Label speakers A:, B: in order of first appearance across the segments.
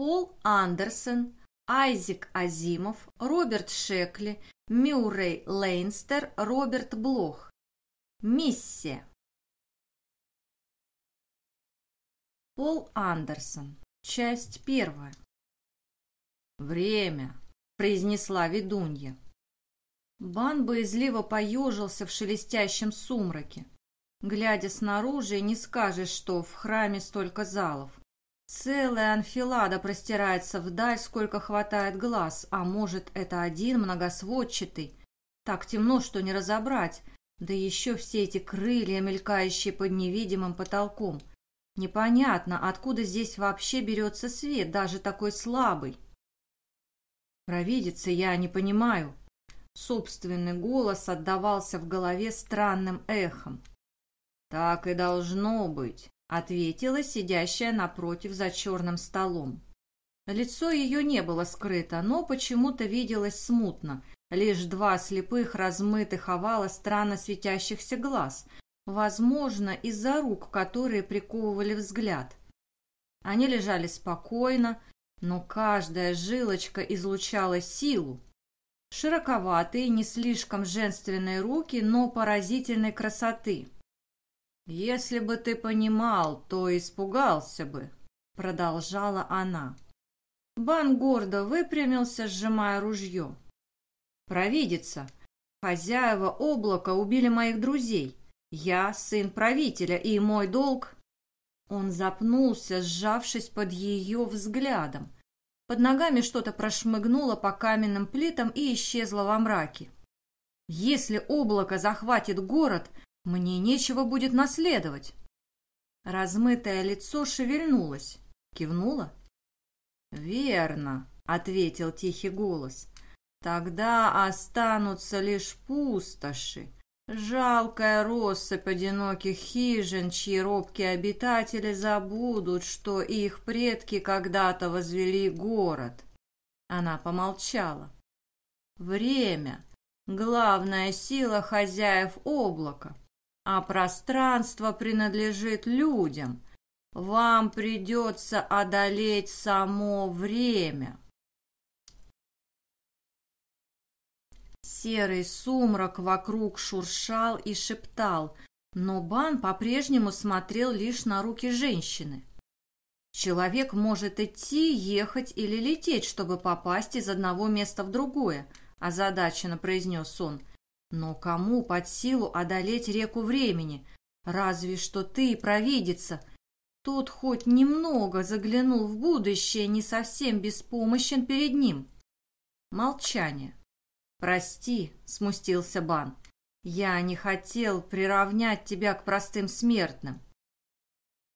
A: Пол Андерсон, Айзек Азимов, Роберт Шекли, Мюррей Лейнстер, Роберт Блох. Миссия. Пол Андерсон. Часть первая. «Время», — произнесла ведунья. Бан боязливо поежился в шелестящем сумраке. Глядя снаружи, не скажешь, что в храме столько залов. Целая анфилада простирается вдаль, сколько хватает глаз, а может, это один многосводчатый. Так темно, что не разобрать, да еще все эти крылья, мелькающие под невидимым потолком. Непонятно, откуда здесь вообще берется свет, даже такой слабый. Провидица я не понимаю. Собственный голос отдавался в голове странным эхом. «Так и должно быть», — ответила сидящая напротив за черным столом. Лицо ее не было скрыто, но почему-то виделось смутно, лишь два слепых размытых овала странно светящихся глаз, возможно, из-за рук, которые приковывали взгляд. Они лежали спокойно, но каждая жилочка излучала силу. Широковатые, не слишком женственные руки, но поразительной красоты. «Если бы ты понимал, то испугался бы», — продолжала она. Бан гордо выпрямился, сжимая ружье. «Провидица! Хозяева облака убили моих друзей. Я сын правителя, и мой долг...» Он запнулся, сжавшись под ее взглядом. Под ногами что-то прошмыгнуло по каменным плитам и исчезло во мраке. «Если облако захватит город, мне нечего будет наследовать». Размытое лицо шевельнулось. Кивнула? «Верно», — ответил тихий голос. «Тогда останутся лишь пустоши, Жалкая россыпь одиноких хижин, чьи робкие обитатели забудут, что их предки когда-то возвели город. Она помолчала. Время — главная сила хозяев облака, а пространство принадлежит людям. Вам придется одолеть само время. Серый сумрак вокруг шуршал и шептал, но Бан по-прежнему смотрел лишь на руки женщины. Человек может идти, ехать или лететь, чтобы попасть из одного места в другое, озадаченно произнес он. Но кому под силу одолеть реку времени? Разве что ты, провидица. Тот хоть немного заглянул в будущее, не совсем беспомощен перед ним. Молчание. «Прости», — смустился Бан, — «я не хотел приравнять тебя к простым смертным».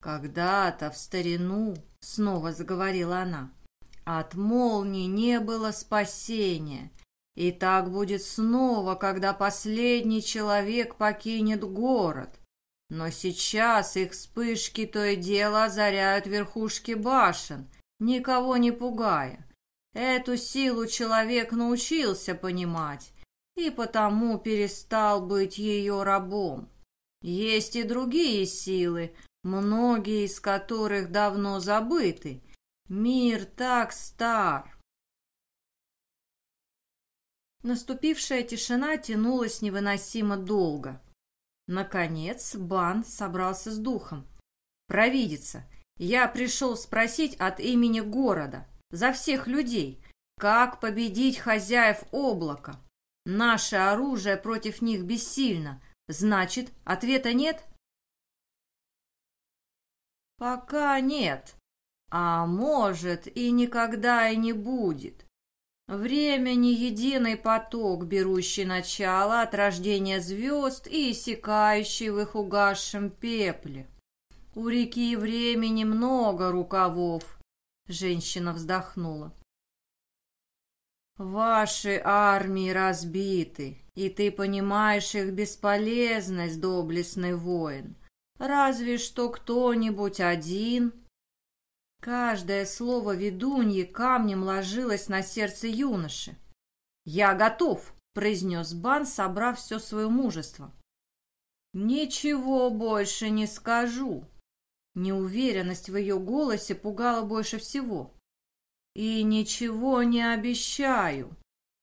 A: «Когда-то, в старину», — снова заговорила она, — «от молнии не было спасения, и так будет снова, когда последний человек покинет город. Но сейчас их вспышки то и дело озаряют верхушки башен, никого не пугая. Эту силу человек научился понимать и потому перестал быть ее рабом. Есть и другие силы, многие из которых давно забыты. Мир так стар. Наступившая тишина тянулась невыносимо долго. Наконец Бан собрался с духом. «Провидица, я пришел спросить от имени города за всех людей. Как победить хозяев облака? Наше оружие против них бессильно. Значит, ответа нет? Пока нет. А может, и никогда и не будет. Время не единый поток, берущий начало от рождения звезд и иссякающий в их угасшем пепле. У реки времени много рукавов, Женщина вздохнула. Ваши армии разбиты, и ты понимаешь их бесполезность, доблестный воин. Разве что кто-нибудь один... Каждое слово ведуньи камнем ложилось на сердце юноши. «Я готов», — произнес Бан, собрав все свое мужество. «Ничего больше не скажу», Неуверенность в ее голосе пугала больше всего. и ничего не обещаю.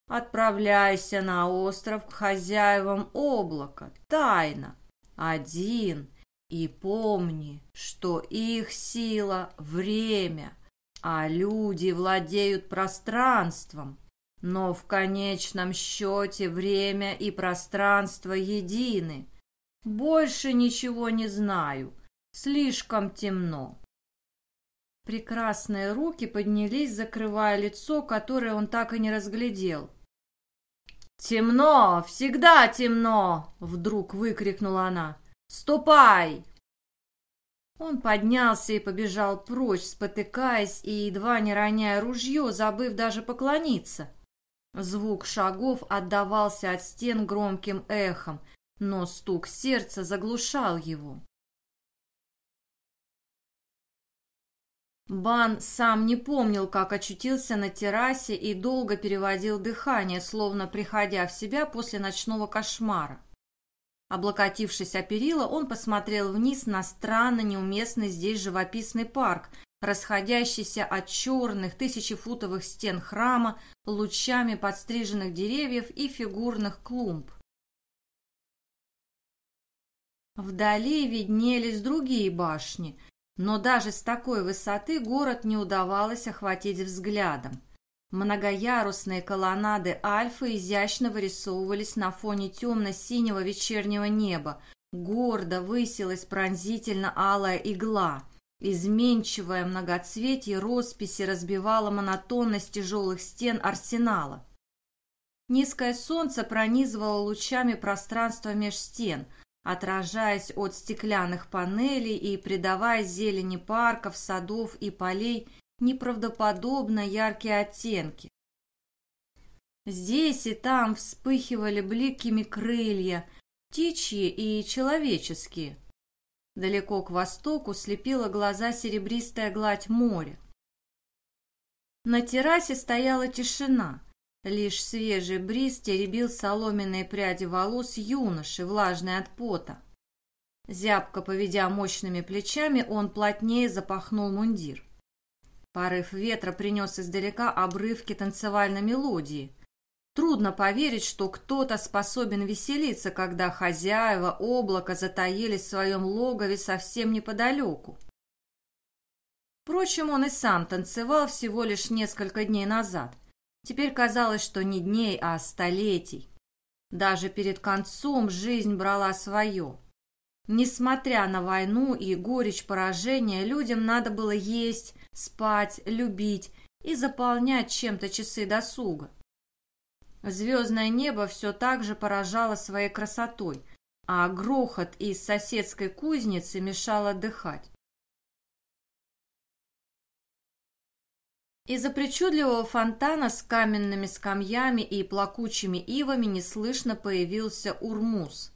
A: Отправляйся на остров к хозяевам облака, тайно, один, и помни, что их сила — время, а люди владеют пространством, но в конечном счете время и пространство едины. Больше ничего не знаю, слишком темно. Прекрасные руки поднялись, закрывая лицо, которое он так и не разглядел. «Темно! Всегда темно!» — вдруг выкрикнула она. «Ступай!» Он поднялся и побежал прочь, спотыкаясь и едва не роняя ружье, забыв даже поклониться. Звук шагов отдавался от стен громким эхом, но стук сердца заглушал его. Бан сам не помнил, как очутился на террасе и долго переводил дыхание, словно приходя в себя после ночного кошмара. Облокотившись о перила, он посмотрел вниз на странно неуместный здесь живописный парк, расходящийся от черных тысячефутовых стен храма лучами подстриженных деревьев и фигурных клумб. Вдали виднелись другие башни – но даже с такой высоты город не удавалось охватить взглядом. Многоярусные колоннады Альфы изящно вырисовывались на фоне темно-синего вечернего неба. Гордо высилась пронзительно алая игла. Изменчивое многоцветие росписи разбивало монотонность тяжелых стен арсенала. Низкое солнце пронизывало лучами пространство меж стен – отражаясь от стеклянных панелей и придавая зелени парков, садов и полей неправдоподобно яркие оттенки. Здесь и там вспыхивали бликами крылья, птичьи и человеческие. Далеко к востоку слепила глаза серебристая гладь моря. На террасе стояла тишина – Лишь свежий бриз теребил соломенные пряди волос юноши, влажные от пота. Зябко поведя мощными плечами, он плотнее запахнул мундир. Порыв ветра принес издалека обрывки танцевальной мелодии. Трудно поверить, что кто-то способен веселиться, когда хозяева облака затаились в своем логове совсем неподалеку. Впрочем, он и сам танцевал всего лишь несколько дней назад. Теперь казалось, что не дней, а столетий. Даже перед концом жизнь брала свое. Несмотря на войну и горечь поражения, людям надо было есть, спать, любить и заполнять чем-то часы досуга. Звездное небо все так же поражало своей красотой, а грохот из соседской кузницы мешал отдыхать. Из-за причудливого фонтана с каменными скамьями и плакучими ивами неслышно появился Урмуз.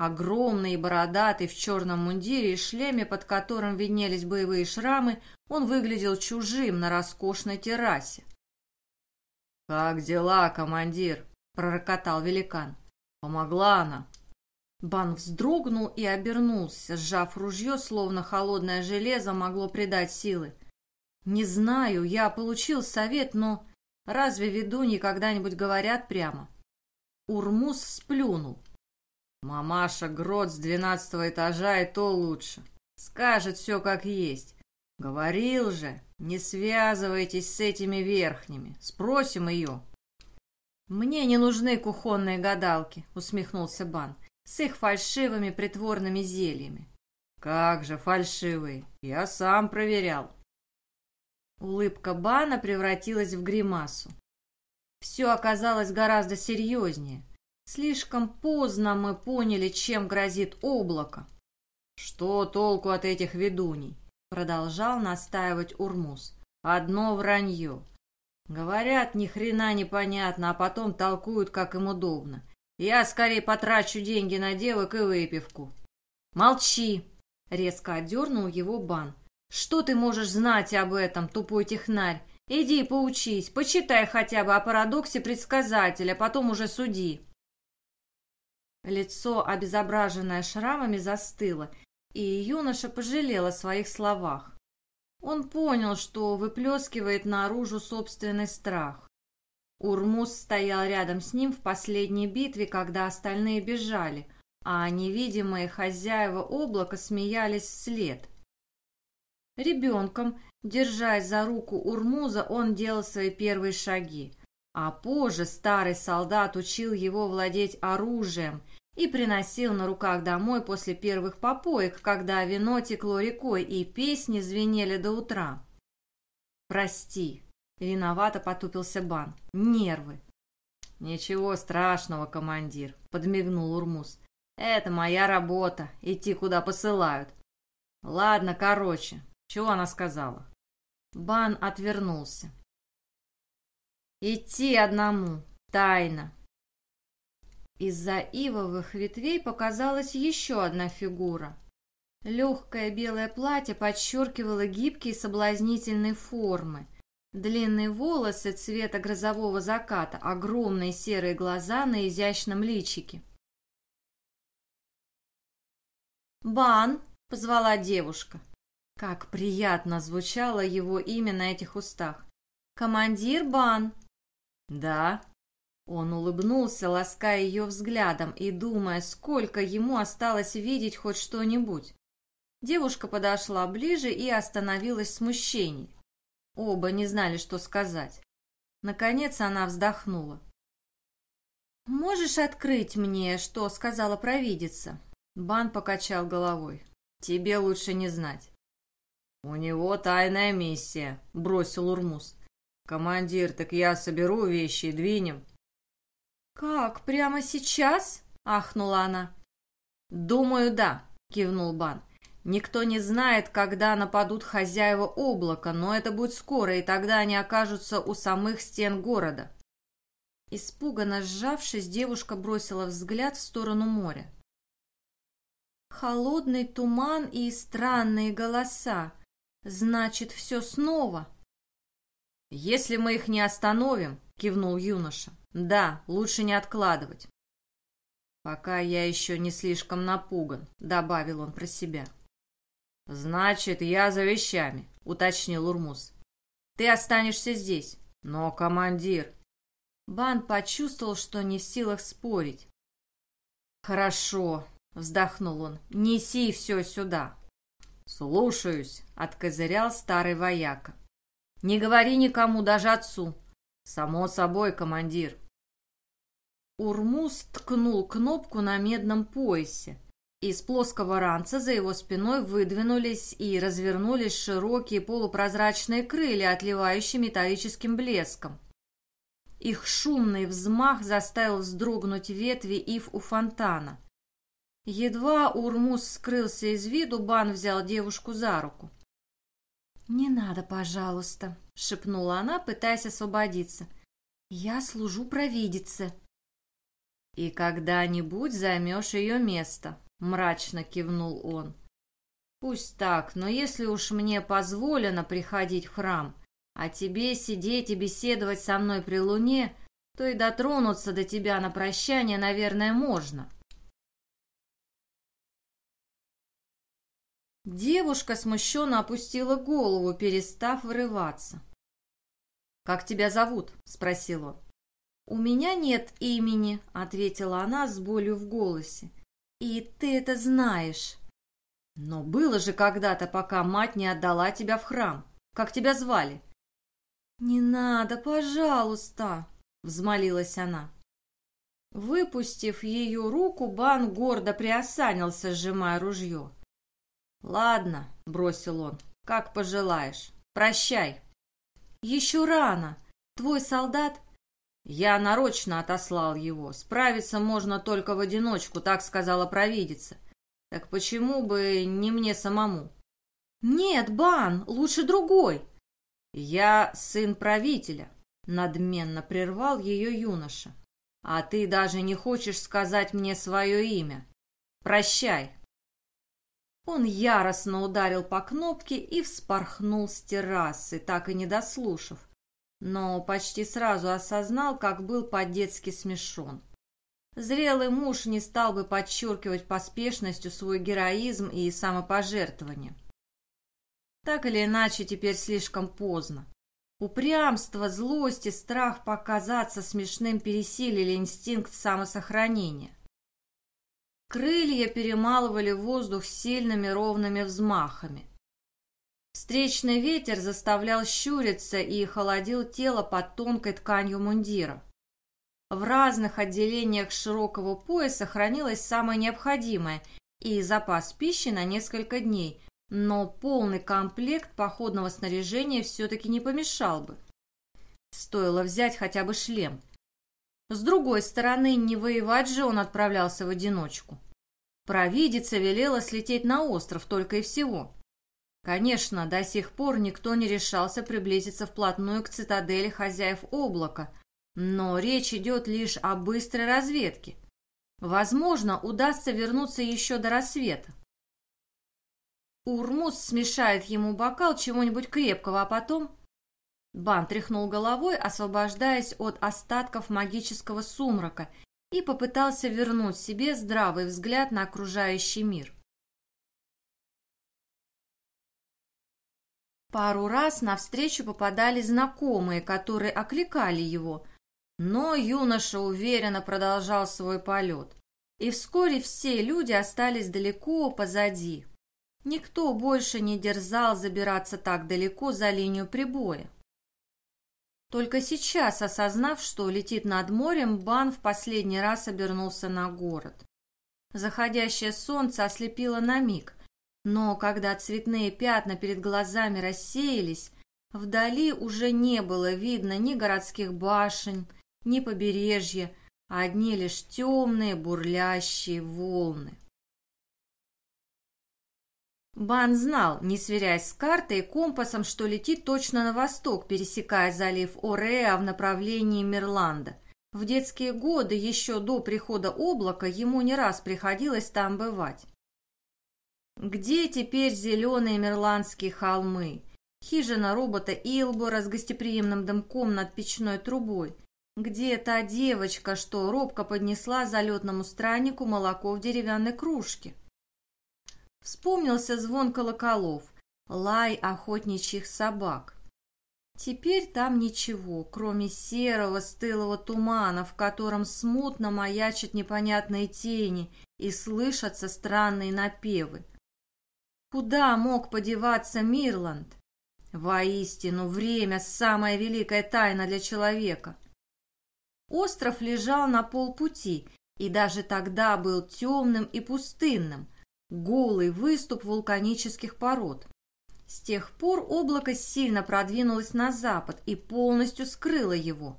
A: Огромный и бородатый в черном мундире и шлеме, под которым виднелись боевые шрамы, он выглядел чужим на роскошной террасе. «Как дела, командир?» – пророкотал великан. «Помогла она». Бан вздрогнул и обернулся, сжав ружье, словно холодное железо могло придать силы. «Не знаю, я получил совет, но разве ведуньи когда-нибудь говорят прямо?» Урмус сплюнул. «Мамаша Грот с двенадцатого этажа и то лучше. Скажет все как есть. Говорил же, не связывайтесь с этими верхними. Спросим ее». «Мне не нужны кухонные гадалки», — усмехнулся Бан, «с их фальшивыми притворными зельями». «Как же фальшивые? Я сам проверял». Улыбка Бана превратилась в гримасу. Все оказалось гораздо серьезнее. Слишком поздно мы поняли, чем грозит облако. «Что толку от этих ведуней?» — продолжал настаивать Урмус. «Одно вранье. Говорят, ни хрена непонятно, а потом толкуют, как им удобно. Я скорее потрачу деньги на девок и выпивку». «Молчи!» — резко отдернул его Бан. Что ты можешь знать об этом, тупой технарь? Иди поучись, почитай хотя бы о парадоксе предсказателя, потом уже суди. Лицо, обезображенное шрамами, застыло, и юноша пожалел о своих словах. Он понял, что выплескивает наружу собственный страх. Урмус стоял рядом с ним в последней битве, когда остальные бежали, а невидимые хозяева облака смеялись вслед. Ребенком, держась за руку Урмуза, он делал свои первые шаги, а позже старый солдат учил его владеть оружием и приносил на руках домой после первых попоек, когда вино текло рекой и песни звенели до утра. «Прости», — виновато потупился Бан, — «нервы». «Ничего страшного, командир», — подмигнул Урмуз. «Это моя работа, идти куда посылают». «Ладно, короче, чего она сказала?» Бан отвернулся. «Идти одному, тайно, из-за ивовых ветвей показалась еще одна фигура. Легкое белое платье подчеркивало гибкие соблазнительные формы. Длинные волосы цвета грозового заката, огромные серые глаза на изящном личике. «Бан!» — позвала девушка. Как приятно звучало его имя на этих устах. «Командир Бан!» «Да», он улыбнулся, лаская ее взглядом и думая, сколько ему осталось видеть хоть что-нибудь. Девушка подошла ближе и остановилась в смущении. Оба не знали, что сказать. Наконец она вздохнула. «Можешь открыть мне, что сказала провидица?» Бан покачал головой. «Тебе лучше не знать». «У него тайная миссия», — бросил Урмуз. «Командир, так я соберу вещи и двинем». «Как, прямо сейчас?» – ахнула она. «Думаю, да», – кивнул Бан. «Никто не знает, когда нападут хозяева облака, но это будет скоро, и тогда они окажутся у самых стен города». Испуганно сжавшись, девушка бросила взгляд в сторону моря. «Холодный туман и странные голоса. Значит, все снова?» «Если мы их не остановим», — кивнул юноша, да, лучше не откладывать. Пока я еще не слишком напуган, добавил он про себя. Значит, я за вещами, уточнил Урмуз. Ты останешься здесь. Но, командир... Бан почувствовал, что не в силах спорить. «Хорошо», — вздохнул он, — «неси все сюда». «Слушаюсь», — откозырял старый вояка. «Не говори никому, даже отцу». «Само собой, командир». Урмуз ткнул кнопку на медном поясе. Из плоского ранца за его спиной выдвинулись и развернулись широкие полупрозрачные крылья, отливающие металлическим блеском. Их шумный взмах заставил вздрогнуть ветви ив у фонтана. Едва Урмуз скрылся из виду, Бан взял девушку за руку. «Не надо, пожалуйста», — шепнула она, пытаясь освободиться. «Я служу провидице». «И когда-нибудь займешь ее место», — мрачно кивнул он. «Пусть так, но если уж мне позволено приходить в храм, а тебе сидеть и беседовать со мной при луне, то и дотронуться до тебя на прощание, наверное, можно». Девушка смущенно опустила голову, перестав вырываться. «Как тебя зовут?» — спросил он. «У меня нет имени», — ответила она с болью в голосе. «И ты это знаешь». «Но было же когда-то, пока мать не отдала тебя в храм. Как тебя звали?» «Не надо, пожалуйста», — взмолилась она. Выпустив ее руку, Бан гордо приосанился, сжимая ружье. «Ладно», — бросил он, — «как пожелаешь. Прощай». «Еще рано. Твой солдат я нарочно отослал его. Справиться можно только в одиночку, так сказала провидица. Так почему бы не мне самому? Нет, Бан, лучше другой. Я сын правителя, надменно прервал ее юноша. А ты даже не хочешь сказать мне свое имя. Прощай. Он яростно ударил по кнопке и вспорхнул с террасы, так и не дослушав но почти сразу осознал, как был по-детски смешон. Зрелый муж не стал бы подчеркивать поспешностью свой героизм и самопожертвование. Так или иначе, теперь слишком поздно. Упрямство, злость и страх показаться смешным пересилили инстинкт самосохранения. Крылья перемалывали воздух сильными ровными взмахами. Встречный ветер заставлял щуриться и холодил тело под тонкой тканью мундира. В разных отделениях широкого пояса хранилось самое необходимое и запас пищи на несколько дней, но полный комплект походного снаряжения все-таки не помешал бы. Стоило взять хотя бы шлем. С другой стороны, не воевать же он отправлялся в одиночку. Провидица велела слететь на остров только и всего. Конечно, до сих пор никто не решался приблизиться вплотную к цитадели хозяев облака, но речь идет лишь о быстрой разведке. Возможно, удастся вернуться еще до рассвета. Урмус смешает ему бокал чего-нибудь крепкого, а потом... Бан тряхнул головой, освобождаясь от остатков магического сумрака, и попытался вернуть себе здравый взгляд на окружающий мир. Пару раз навстречу попадали знакомые, которые окликали его, но юноша уверенно продолжал свой полет, и вскоре все люди остались далеко позади. Никто больше не дерзал забираться так далеко за линию прибоя. Только сейчас, осознав, что летит над морем, Бан в последний раз обернулся на город. Заходящее солнце ослепило на миг, но когда цветные пятна перед глазами рассеялись, вдали уже не было видно ни городских башен, ни побережья, а одни лишь темные бурлящие волны. Бан знал, не сверяясь с картой и компасом, что летит точно на восток, пересекая залив Ореа в направлении Мирланда. В детские годы, еще до прихода облака, ему не раз приходилось там бывать. Где теперь зеленые мирландские холмы? Хижина робота Илбора с гостеприимным дымком над печной трубой. Где та девочка, что робко поднесла залетному страннику молоко в деревянной кружке? Вспомнился звон колоколов, лай охотничьих собак. Теперь там ничего, кроме серого стылого тумана, в котором смутно маячат непонятные тени и слышатся странные напевы. Куда мог подеваться Мирланд? Воистину, время – самая великая тайна для человека. Остров лежал на полпути, и даже тогда был темным и пустынным – голый выступ вулканических пород. С тех пор облако сильно продвинулось на запад и полностью скрыло его.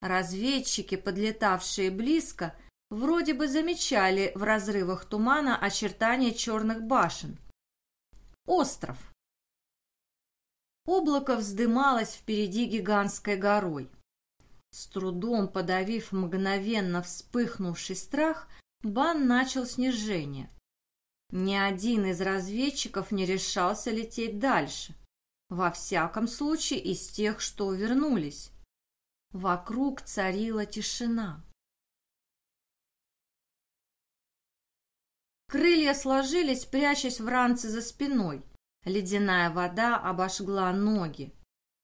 A: Разведчики, подлетавшие близко, вроде бы замечали в разрывах тумана очертания черных башен. Остров. Облако вздымалось впереди гигантской горой. С трудом подавив мгновенно вспыхнувший страх, Бан начал снижение. Ни один из разведчиков не решался лететь дальше. Во всяком случае, из тех, что вернулись. Вокруг царила тишина. Крылья сложились, прячась в ранце за спиной. Ледяная вода обожгла ноги.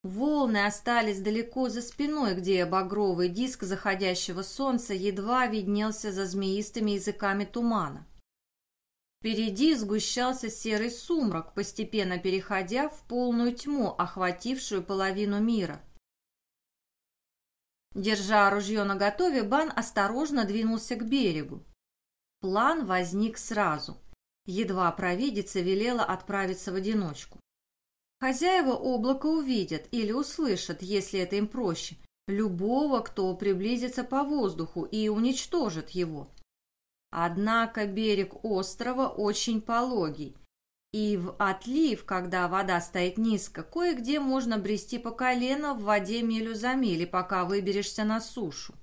A: Волны остались далеко за спиной, где багровый диск заходящего солнца едва виднелся за змеистыми языками тумана. Впереди сгущался серый сумрак, постепенно переходя в полную тьму, охватившую половину мира. Держа ружье наготове, Бан осторожно двинулся к берегу. План возник сразу. Едва провидица велела отправиться в одиночку. Хозяева облака увидят или услышат, если это им проще, любого, кто приблизится по воздуху и уничтожит его. Однако берег острова очень пологий, и в отлив, когда вода стоит низко, кое-где можно брести по колено в воде милю за мили, пока выберешься на сушу.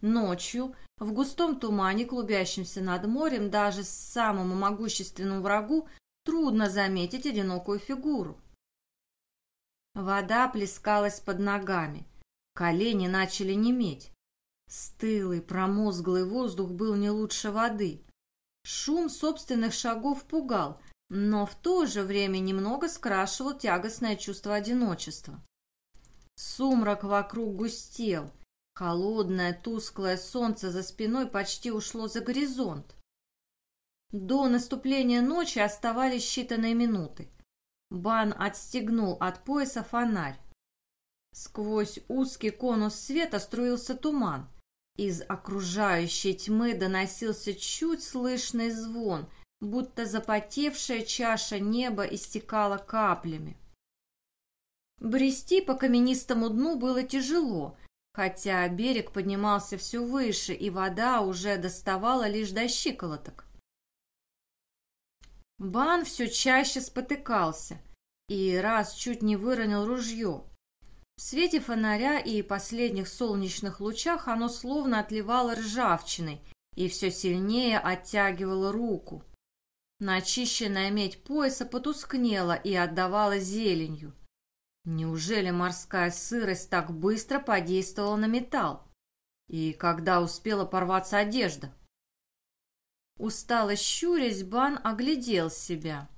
A: Ночью, в густом тумане, клубящемся над морем, даже самому могущественному врагу трудно заметить одинокую фигуру. Вода плескалась под ногами, колени начали неметь. Стылый, промозглый воздух был не лучше воды. Шум собственных шагов пугал, но в то же время немного скрашивал тягостное чувство одиночества. Сумрак вокруг густел, холодное тусклое солнце за спиной почти ушло за горизонт. До наступления ночи оставались считанные минуты. Бан отстегнул от пояса фонарь. Сквозь узкий конус света струился туман. Из окружающей тьмы доносился чуть слышный звон, будто запотевшая чаша неба истекала каплями. Брести по каменистому дну было тяжело, хотя берег поднимался все выше, и вода уже доставала лишь до щиколоток. Бан все чаще спотыкался и раз чуть не выронил ружье. В свете фонаря и последних солнечных лучах оно словно отливало ржавчиной и все сильнее оттягивало руку. Начищенная медь пояса потускнела и отдавала зеленью. Неужели морская сырость так быстро подействовала на металл? И когда успела порваться одежда? Устало щурясь, Бан оглядел себя.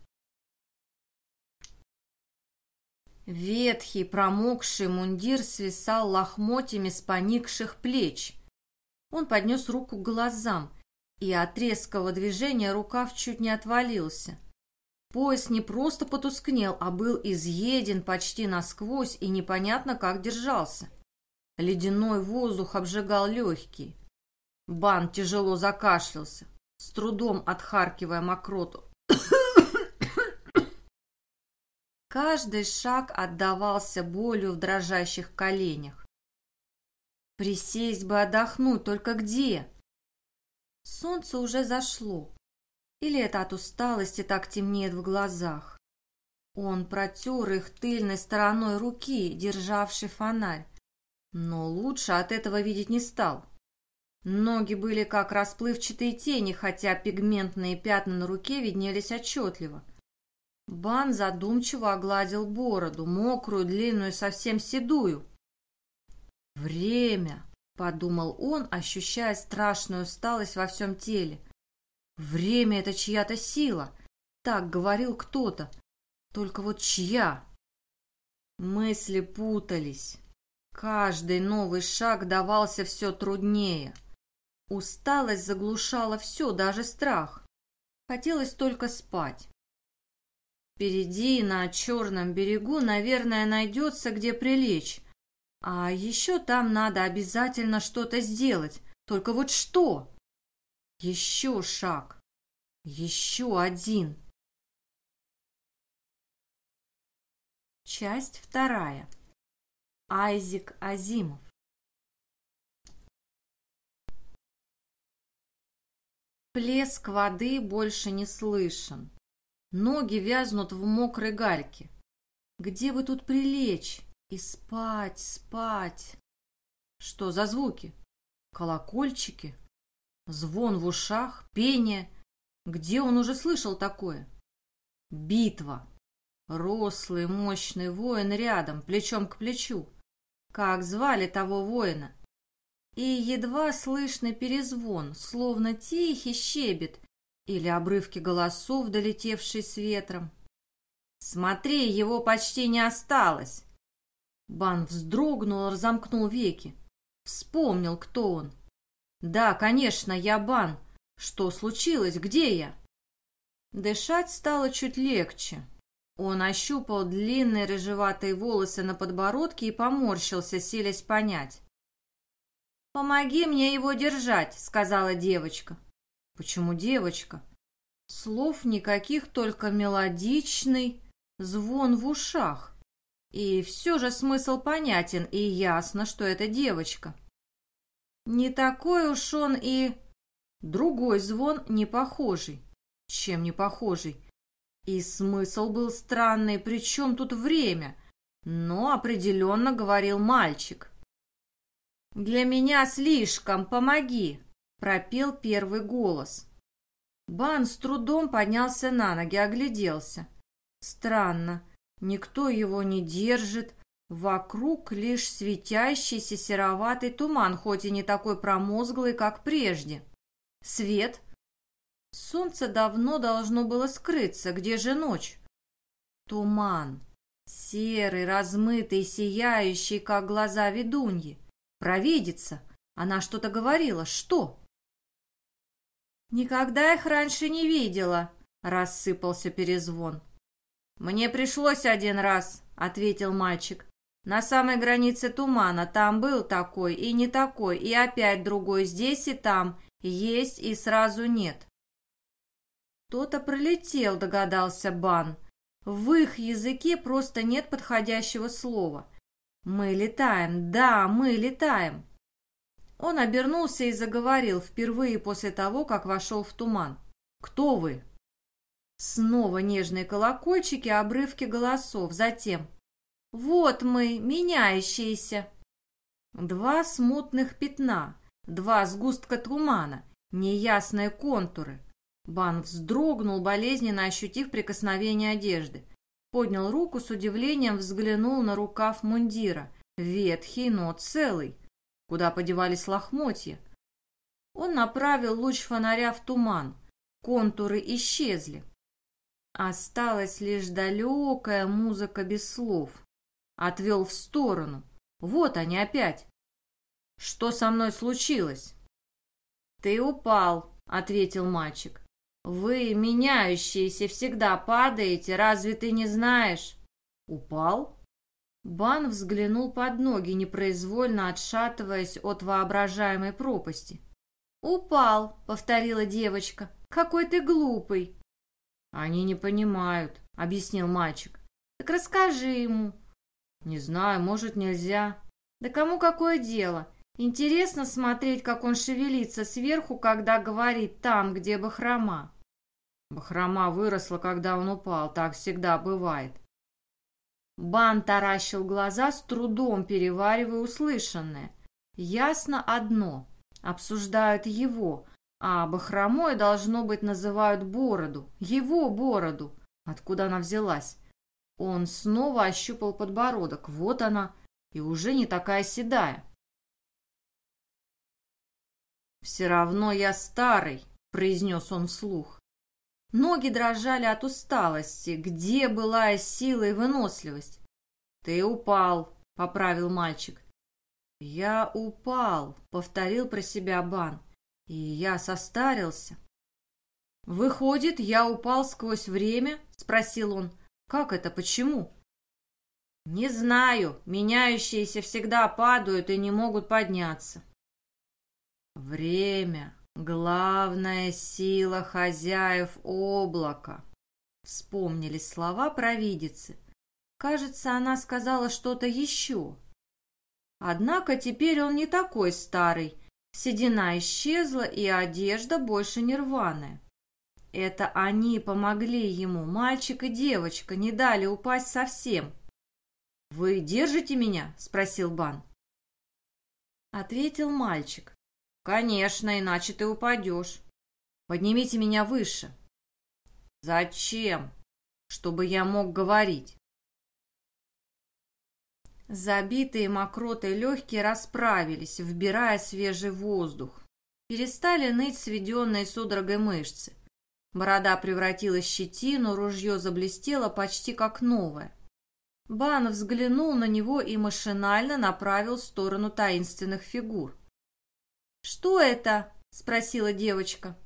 A: Ветхий, промокший мундир свисал лохмотьями с поникших плеч. Он поднес руку к глазам, и от резкого движения рукав чуть не отвалился. Пояс не просто потускнел, а был изъеден почти насквозь и непонятно как держался. Ледяной воздух обжигал легкие. Бан тяжело закашлялся, с трудом отхаркивая мокроту. Каждый шаг отдавался болью в дрожащих коленях. Присесть бы отдохнуть, только где? Солнце уже зашло. Или это от усталости так темнеет в глазах? Он протер их тыльной стороной руки, державшей фонарь. Но лучше от этого видеть не стал. Ноги были как расплывчатые тени, хотя пигментные пятна на руке виднелись отчетливо. Бан задумчиво огладил бороду, мокрую, длинную, совсем седую. «Время!» — подумал он, ощущая страшную усталость во всем теле. «Время — это чья-то сила!» — так говорил кто-то. Только вот чья? Мысли путались. Каждый новый шаг давался все труднее. Усталость заглушала все, даже страх. Хотелось только спать. Впереди, на черном берегу, наверное, найдется, где прилечь. А еще там надо обязательно что-то сделать. Только вот что? Еще шаг. Еще один. Часть вторая. Айзик Азимов. Плеск воды больше не слышен. Ноги вязнут в мокрой гальке. Где бы тут прилечь и спать, спать? Что за звуки? Колокольчики? Звон в ушах? Пение? Где он уже слышал такое? Битва. Рослый, мощный воин рядом, плечом к плечу. Как звали того воина? И едва слышный перезвон, словно тихий щебет, или обрывки голосов, долетевшие с ветром. «Смотри, его почти не осталось!» Бан вздрогнул, разомкнул веки. Вспомнил, кто он. «Да, конечно, я Бан. Что случилось? Где я?» Дышать стало чуть легче. Он ощупал длинные рыжеватые волосы на подбородке и поморщился, силясь понять. «Помоги мне его держать», — сказала девочка. Почему девочка? Слов никаких, только мелодичный звон в ушах. И все же смысл понятен, и ясно, что это девочка. Не такой уж он и... Другой звон не похожий. Чем не похожий? И смысл был странный, причем тут время? Но определенно говорил мальчик. «Для меня слишком, помоги!» Пропел первый голос. Бан с трудом поднялся на ноги, огляделся. Странно, никто его не держит, вокруг лишь светящийся сероватый туман, хоть и не такой промозглый, как прежде. Свет? Солнце давно должно было скрыться. Где же ночь? Туман. Серый, размытый, сияющий, как глаза ведуньи. Провидица. Она что-то говорила. Что? Никогда их раньше не видела, рассыпался перезвон. Мне пришлось один раз, ответил мальчик. На самой границе тумана там был такой и не такой, и опять другой здесь и там, есть и сразу нет. Кто-то пролетел, догадался Бан. В их языке просто нет подходящего слова. Мы летаем, да, мы летаем. Он обернулся и заговорил впервые после того, как вошел в туман. «Кто вы?» Снова нежные колокольчики, обрывки голосов. Затем «Вот мы, меняющиеся!» Два смутных пятна, два сгустка тумана, неясные контуры. Бан вздрогнул, болезненно ощутив прикосновение одежды. Поднял руку с удивлением, взглянул на рукав мундира. Ветхий, но целый. Куда подевались лохмотья? Он направил луч фонаря в туман. Контуры исчезли. Осталась лишь далекая музыка без слов. Отвел в сторону. Вот они опять. Что со мной случилось? Ты упал, ответил мальчик. Вы, меняющиеся, всегда падаете, разве ты не знаешь? Упал? Бан взглянул под ноги, непроизвольно отшатываясь от воображаемой пропасти. «Упал», — повторила девочка. «Какой ты глупый!» «Они не понимают», — объяснил мальчик. «Так расскажи ему». «Не знаю, может, нельзя». «Да кому какое дело? Интересно смотреть, как он шевелится сверху, когда говорит там, где бахрома». Бахрома выросла, когда он упал, так всегда бывает. Бан таращил глаза, с трудом переваривая услышанное. Ясно одно. Обсуждают его, а бахромой, должно быть, называют бороду. Его бороду. Откуда она взялась? Он снова ощупал подбородок. Вот она. И уже не такая седая. «Все равно я старый», — произнес он вслух. Ноги дрожали от усталости. Где была сила и выносливость? «Ты упал», — поправил мальчик. «Я упал», — повторил про себя Бан. «И я состарился». «Выходит, я упал сквозь время?» — спросил он. «Как это? Почему?» «Не знаю. Меняющиеся всегда падают и не могут подняться». «Время», Главная сила хозяев облака. Вспомнили слова провидицы. Кажется, она сказала что-то еще. Однако теперь он не такой старый. Седина исчезла, и одежда больше не рваная. Это они помогли ему, мальчик и девочка, не дали упасть совсем. «Вы держите меня?» — спросил Бан. Ответил мальчик. «Конечно, иначе ты упадешь. Поднимите меня выше». «Зачем?» «Чтобы я мог говорить». Забитые мокротой легкие расправились, вбирая свежий воздух. Перестали ныть сведенные судорогой мышцы. Борода превратилась в щетину, ружье заблестело почти как новое. Бан взглянул на него и машинально направил в сторону таинственных фигур. «Что это?» – спросила девочка.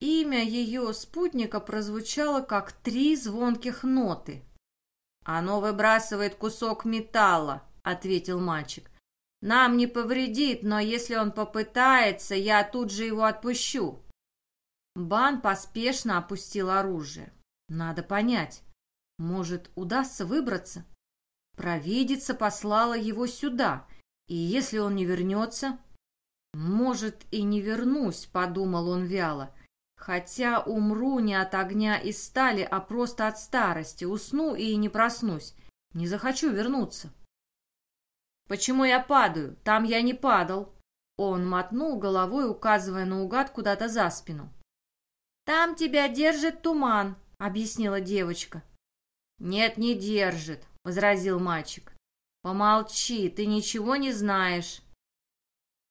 A: Имя ее спутника прозвучало как три звонких ноты. «Оно выбрасывает кусок металла», — ответил мальчик. «Нам не повредит, но если он попытается, я тут же его отпущу». Бан поспешно опустил оружие. «Надо понять, может, удастся выбраться?» Провидица послала его сюда, и если он не вернется, «Может, и не вернусь», — подумал он вяло. «Хотя умру не от огня и стали, а просто от старости. Усну и не проснусь. Не захочу вернуться». «Почему я падаю? Там я не падал». Он мотнул головой, указывая наугад куда-то за спину. «Там тебя держит туман», — объяснила девочка. «Нет, не держит», — возразил мальчик. «Помолчи, ты ничего не знаешь».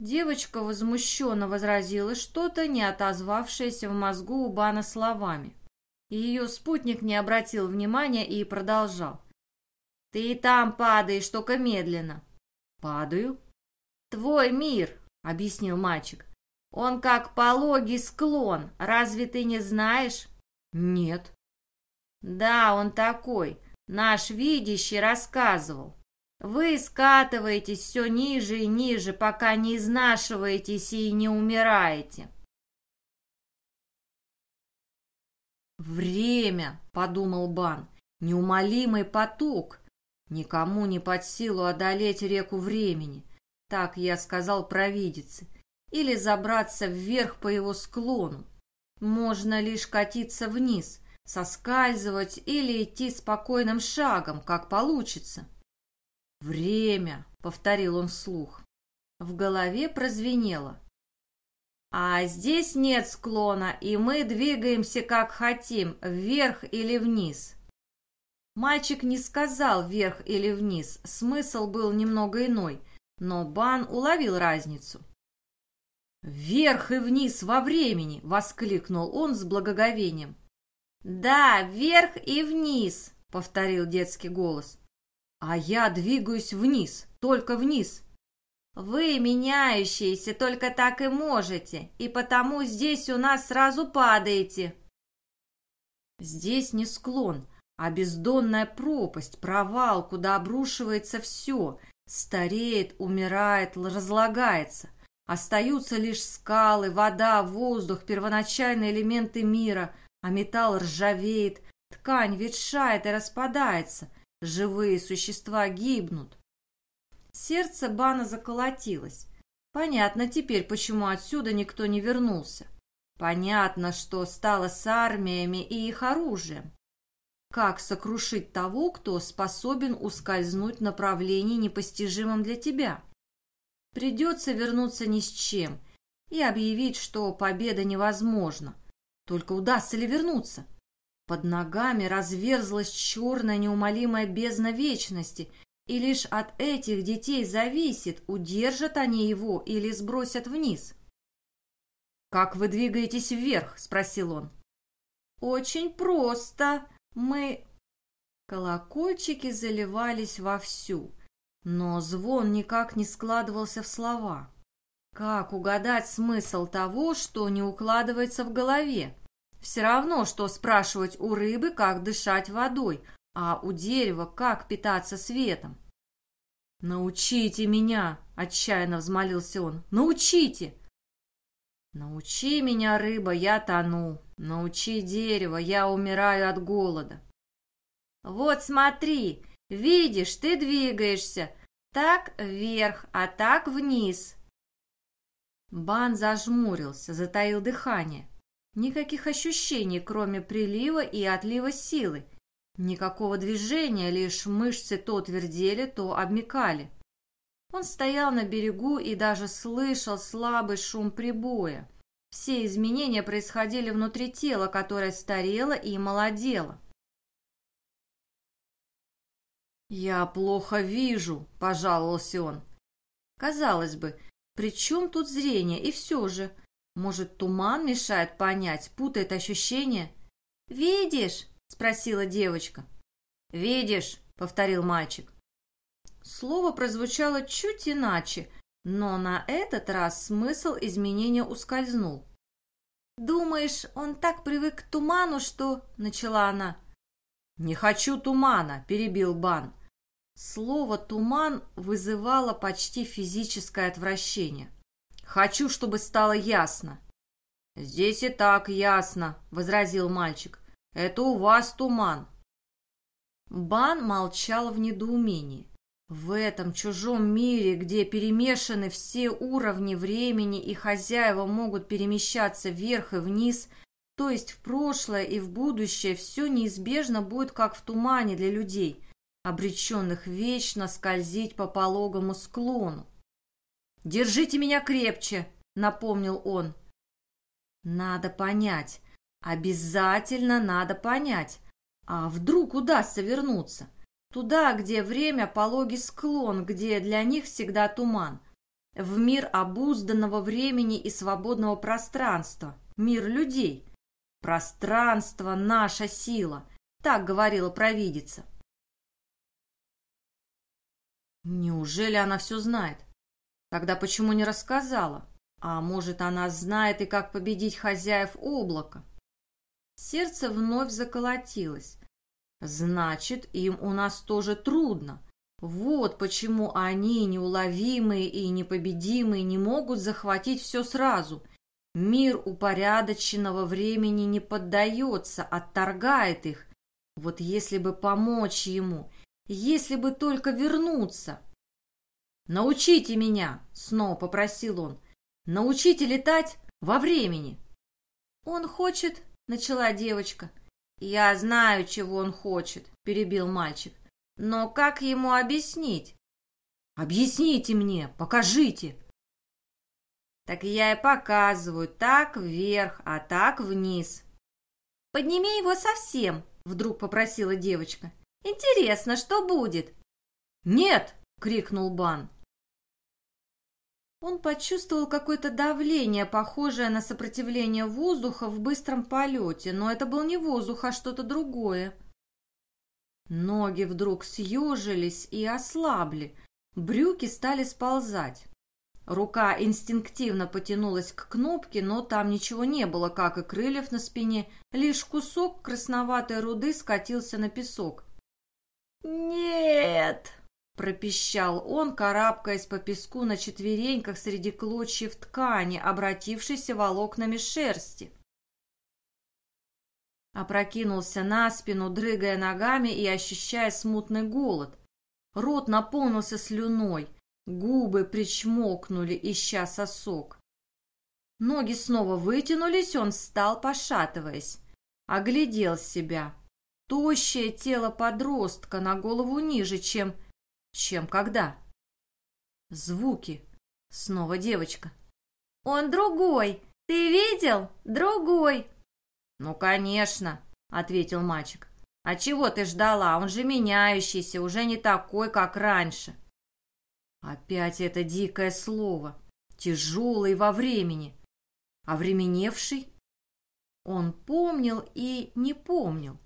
A: Девочка возмущенно возразила что-то, не отозвавшееся в мозгу у Бана словами. Ее спутник не обратил внимания и продолжал. «Ты и там падаешь, только медленно». «Падаю?» «Твой мир», — объяснил мальчик. «Он как пологий склон, разве ты не знаешь?» «Нет». «Да, он такой. Наш видящий рассказывал. Вы скатываетесь все ниже и ниже, пока не изнашиваетесь и не умираете.
B: «Время!» — подумал Бан. «Неумолимый поток! Никому не под силу одолеть реку времени!» Так я сказал провидице. Или забраться вверх по его склону. Можно лишь катиться вниз, соскальзывать или идти спокойным шагом, как получится. «Время!» — повторил он вслух. В голове прозвенело. «А здесь нет склона, и мы двигаемся как хотим, вверх или вниз». Мальчик не сказал вверх или вниз, смысл был немного иной, но Бан уловил разницу. «Вверх и вниз во времени!» — воскликнул он с благоговением.
A: «Да, вверх и вниз!» — повторил детский голос.
B: А я двигаюсь вниз, только вниз.
A: Вы, меняющиеся, только так и можете, и потому здесь у нас сразу падаете.
B: Здесь не склон, а бездонная пропасть, провал, куда обрушивается все, стареет, умирает, разлагается. Остаются лишь скалы, вода, воздух, первоначальные элементы мира, а металл ржавеет, ткань ветшает и распадается – Живые существа гибнут. Сердце Бана заколотилось. Понятно теперь, почему отсюда никто не вернулся. Понятно, что стало с армиями и их оружием. Как сокрушить того, кто способен ускользнуть в направлении, непостижимом для тебя? Придется вернуться ни с чем и объявить, что победа невозможна. Только удастся ли вернуться? Под ногами разверзлась черная неумолимая бездна вечности, и лишь от этих детей зависит, удержат они его или сбросят вниз. «Как вы двигаетесь вверх?» – спросил он.
A: «Очень просто. Мы...» Колокольчики заливались вовсю, но звон никак не складывался в слова. Как угадать смысл того, что не укладывается в голове? Все равно, что спрашивать у рыбы, как дышать водой, а у дерева, как питаться светом.
B: «Научите меня!» – отчаянно взмолился он. «Научите!»
A: «Научи меня, рыба, я тону. Научи дерево, я умираю от голода». «Вот смотри, видишь, ты двигаешься. Так вверх, а так вниз». Бан зажмурился, затаил дыхание. Никаких ощущений, кроме прилива и отлива силы. Никакого движения, лишь мышцы то твердели, то обмекали. Он стоял на берегу и даже слышал слабый шум прибоя. Все изменения происходили внутри тела, которое старело и молодело.
B: «Я плохо вижу», – пожаловался он.
A: Казалось бы, при чем тут зрение? И все же, может, туман мешает понять, путает ощущения? «Видишь?» – спросила девочка.
B: «Видишь?» – повторил мальчик.
A: Слово прозвучало чуть иначе, но на этот раз смысл изменения ускользнул. «Думаешь, он так привык к туману, что...» – начала она.
B: «Не хочу тумана», – перебил Бан.
A: Слово «туман» вызывало почти физическое отвращение.
B: Хочу, чтобы стало ясно».
A: «Здесь и так ясно», — возразил мальчик. «Это у вас туман». Бан молчал в недоумении. В этом чужом мире, где перемешаны все уровни времени и хозяева могут перемещаться вверх и вниз, то есть в прошлое и в будущее, все неизбежно будет как в тумане для людей, обреченных вечно скользить по пологому склону.
B: «Держите меня крепче», — напомнил он.
A: «Надо понять. Обязательно надо понять. А вдруг удастся вернуться? Туда, где время пологий склон, где для них всегда туман.
B: в мир обузданного времени и свободного пространства, мир людей. Пространство – наша сила, так говорила провидица. Неужели она все знает? Тогда почему не рассказала? А может, она знает и как победить хозяев облака? Сердце вновь заколотилось. Значит, им у нас тоже трудно. Вот почему они, неуловимые и непобедимые, не могут захватить все сразу. Мир упорядоченного времени не поддается, отторгает их. Вот если бы помочь ему, если бы только вернуться. «Научите меня!» — снова попросил он. «Научите летать во времени!» «Он хочет...» — начала девочка. «Я знаю, чего он хочет», — перебил мальчик. «Но как ему объяснить?» «Объясните мне, покажите!» «Так я и показываю, так вверх, а так вниз». «Подними его совсем», — вдруг попросила девочка. «Интересно, что будет?» «Нет!» — крикнул Бан. Он почувствовал какое-то давление, похожее на сопротивление воздуха в быстром полете, но это был не воздух, а что-то другое. Ноги вдруг съежились и ослабли, брюки стали сползать. Рука инстинктивно потянулась к кнопке, но там ничего не было, как и крыльев на спине, лишь кусок красноватой руды скатился на песок. «Нет!» Пропищал он, карабкаясь по песку на четвереньках среди клочьев ткани, обратившейся волокнами шерсти. Опрокинулся на спину, дрыгая ногами и ощущая смутный голод. Рот наполнился слюной, губы причмокнули, ища сосок. Ноги снова вытянулись, он встал, пошатываясь. Оглядел себя. Тощее тело подростка на голову ниже, чем чем когда? Звуки. Снова девочка. «Он другой! Ты видел? Другой!» «Ну, конечно!» — ответил мальчик. «А чего ты ждала? Он же меняющийся, уже не такой, как раньше». Опять это дикое слово. Тяжелый во времени. А временевший? Он помнил и не помнил.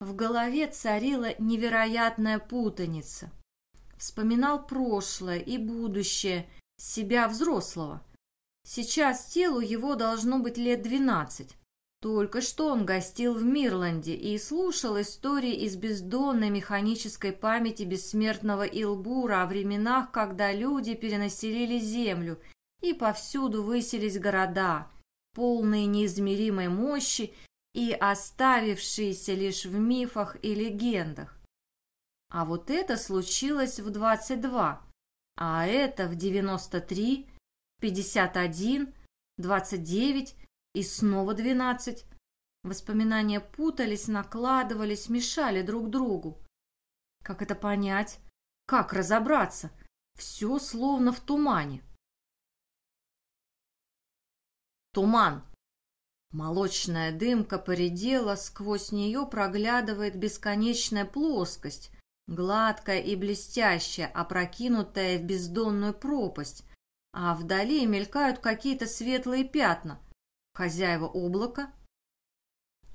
B: В голове царила невероятная путаница вспоминал прошлое и будущее, себя взрослого. Сейчас телу его должно быть лет двенадцать. Только что он гостил в Мирланде и слушал истории из бездонной механической памяти бессмертного Илбура о временах, когда люди перенаселили землю, и повсюду высились города, полные неизмеримой мощи и оставившиеся лишь в мифах и легендах. А вот это случилось в 22, а это в 93, 51, 29 и снова 12. Воспоминания путались, накладывались, мешали друг другу. Как это понять? Как разобраться? Все словно в тумане. Туман. Молочная дымка поредела, сквозь нее проглядывает бесконечная плоскость, гладкая и блестящая, опрокинутая в бездонную пропасть, а вдали мелькают какие-то светлые пятна. Хозяева облака?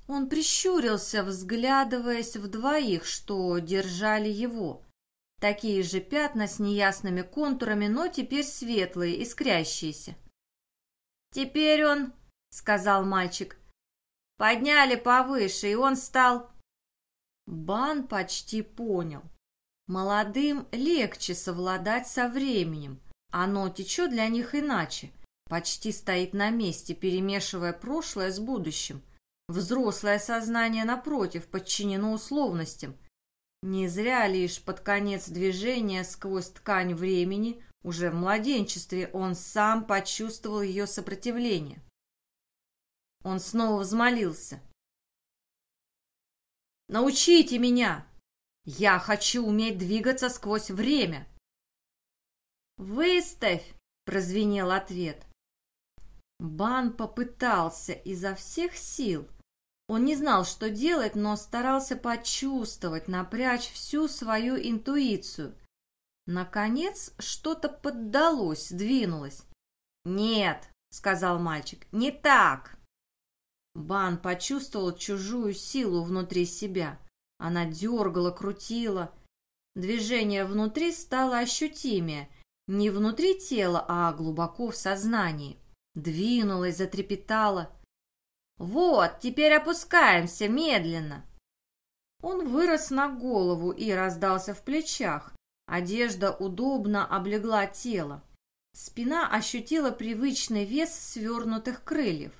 B: Он прищурился, взглядываясь в двоих, что держали его. Такие же пятна с неясными контурами, но теперь светлые, искрящиеся. «Теперь он», — сказал мальчик, — «подняли повыше, и он стал...» Бан почти понял. Молодым легче совладать со временем. Оно течет для них иначе. Почти стоит на месте, перемешивая прошлое с будущим. Взрослое сознание, напротив, подчинено условностям. Не зря лишь под конец движения сквозь ткань времени, уже в младенчестве, он сам почувствовал ее сопротивление. Он снова взмолился. Научите меня! Я хочу уметь двигаться сквозь время!» «Выставь!» – прозвенел ответ. Бан попытался изо всех сил. Он не знал, что делать, но старался почувствовать, напрячь всю свою интуицию. Наконец что-то поддалось, двинулось. «Нет», — сказал мальчик, — «не так». Бан почувствовал чужую силу внутри себя. Она дергала, крутила. Движение внутри стало ощутимее. Не внутри тела, а глубоко в сознании. Двинулась, затрепетала. «Вот, теперь опускаемся медленно». Он вырос на голову и раздался в плечах. Одежда удобно облегла тело. Спина ощутила привычный вес свернутых крыльев.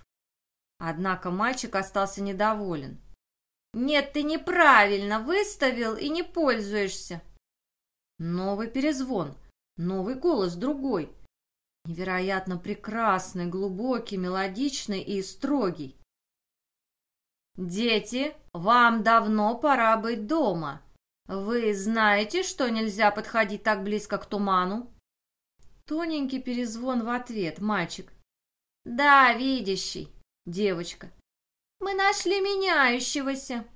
B: Однако мальчик остался недоволен. «Нет, ты неправильно выставил и не пользуешься». Новый перезвон, новый голос другой. Невероятно прекрасный, глубокий, мелодичный и строгий. «Дети, вам давно пора быть дома. Вы знаете, что нельзя подходить так близко к туману?» Тоненький перезвон в ответ, мальчик. «Да, видящий». Девочка. «Мы нашли меняющегося».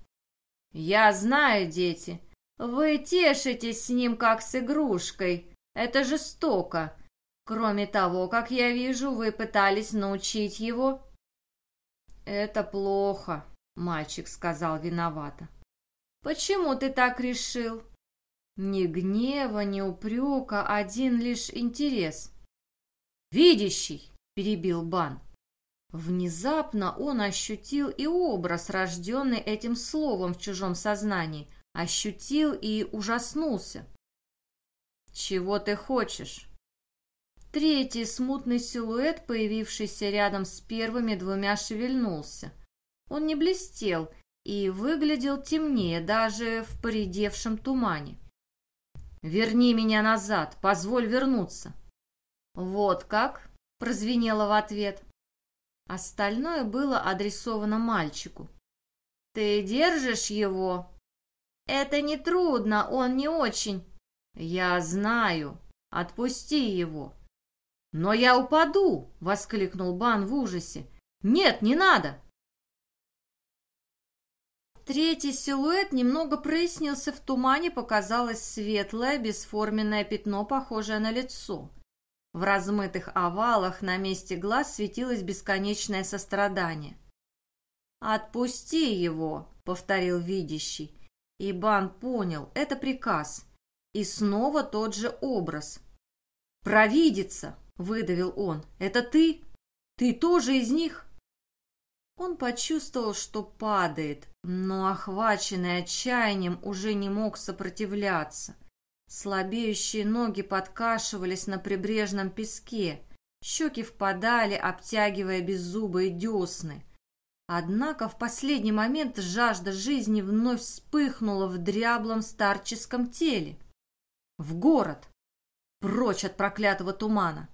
B: «Я знаю, дети. Вы тешитесь с ним, как с игрушкой. Это жестоко. Кроме того, как я вижу, вы пытались научить его». «Это плохо», — мальчик сказал виновато. «Почему ты так решил?» Ни гнева, ни упрека, один лишь интерес. «Видящий!» — перебил Бан. Внезапно он ощутил и образ, рожденный этим словом в чужом сознании, ощутил и ужаснулся. «Чего ты хочешь?» Третий смутный силуэт, появившийся рядом с первыми двумя, шевельнулся. Он не блестел и выглядел темнее даже в поредевшем тумане. «Верни меня назад, позволь вернуться». «Вот как?» — прозвенело в ответ. Остальное было адресовано мальчику. «Ты держишь его?» «Это нетрудно, он не очень». «Я знаю. Отпусти его». «Но я упаду!» — воскликнул Бан в ужасе. «Нет, не надо!» Третий силуэт немного прояснился в тумане, показалось светлое, бесформенное пятно, похожее на лицо. В размытых овалах на месте глаз светилось бесконечное сострадание. «Отпусти его», — повторил видящий. Ибан понял, это приказ. И снова тот же образ. «Провидица!» — выдавил он. «Это ты? Ты тоже из них?» Он почувствовал, что падает, но, охваченный отчаянием, уже не мог сопротивляться. Слабеющие ноги подкашивались на прибрежном песке, щеки впадали, обтягивая беззубые десны. Однако в последний момент жажда жизни вновь вспыхнула в дряблом старческом теле. В город! Прочь от проклятого тумана!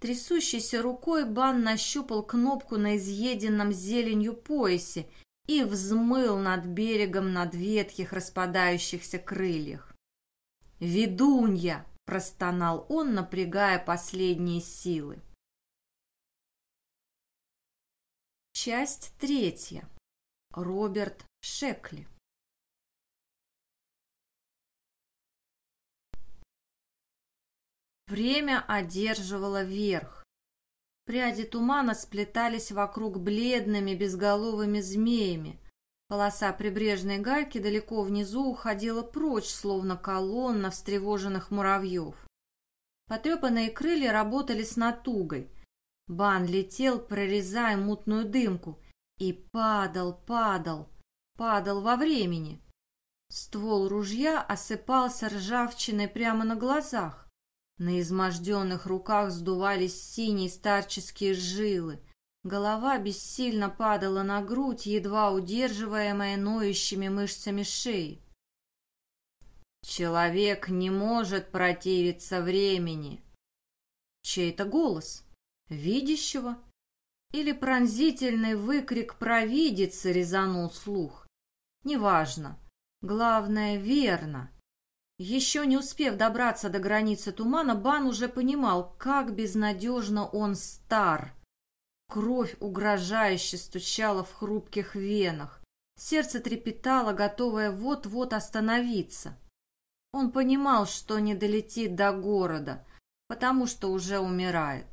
B: Трясущейся рукой Бан нащупал кнопку на изъеденном зеленью поясе и взмыл над берегом над ветхих распадающихся крыльях. «Ведунья!» – простонал он, напрягая последние силы. Часть третья. Роберт Шекли. Время одерживало верх. Пряди тумана сплетались вокруг бледными безголовыми змеями, Полоса прибрежной гальки далеко внизу уходила прочь, словно колонна встревоженных муравьев. Потрепанные крылья работали с натугой. Бан летел, прорезая мутную дымку, и падал, падал, падал во времени. Ствол ружья осыпался ржавчиной прямо на глазах. На изможденных руках сдувались синие старческие жилы, Голова бессильно падала на грудь, едва удерживаемая ноющими мышцами шеи. «Человек не может противиться времени!» Чей-то голос? Видящего? Или пронзительный выкрик провидицы резанул слух? Неважно. Главное, верно. Еще не успев добраться до границы тумана, Бан уже понимал, как безнадежно он стар. Кровь угрожающе стучала в хрупких венах. Сердце трепетало, готовое вот-вот остановиться.
A: Он понимал, что не долетит до города, потому что уже умирает.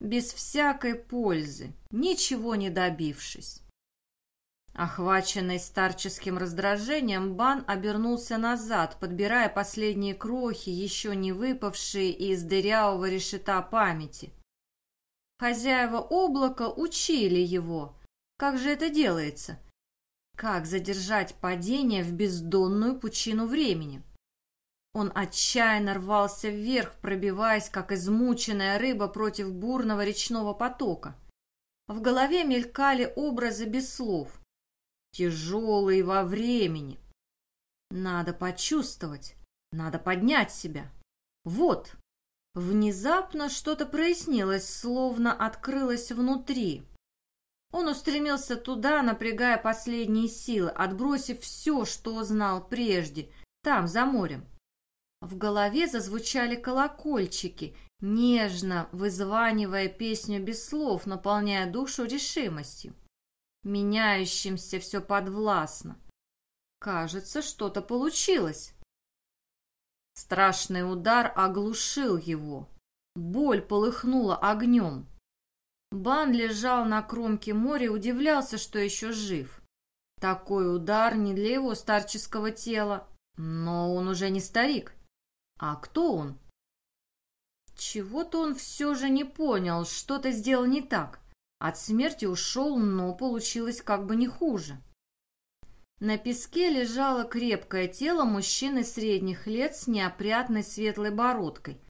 A: Без всякой пользы, ничего не добившись. Охваченный старческим раздражением, Бан обернулся назад, подбирая последние крохи, еще не выпавшие из дырявого решета памяти. Хозяева облака учили его. Как же это делается? Как задержать падение в бездонную пучину времени? Он отчаянно рвался вверх, пробиваясь, как измученная рыба против бурного речного потока. В голове мелькали образы без слов – тяжелый во времени. Надо почувствовать, надо поднять себя. Вот, внезапно что-то прояснилось, словно открылось внутри. Он устремился туда, напрягая последние силы, отбросив все, что знал прежде, там, за морем. В голове зазвучали колокольчики, нежно вызванивая песню без слов, наполняя душу решимостью меняющимся все подвластно. Кажется, что-то получилось. Страшный удар оглушил его. Боль полыхнула огнем. Бан лежал на кромке моря и удивлялся, что еще жив. Такой удар не для его старческого тела, но он уже не старик. А кто он? Чего-то он все же не понял, что-то сделал не так. От смерти ушел, но получилось как бы не хуже. На песке лежало крепкое тело мужчины средних лет с неопрятной светлой бородкой.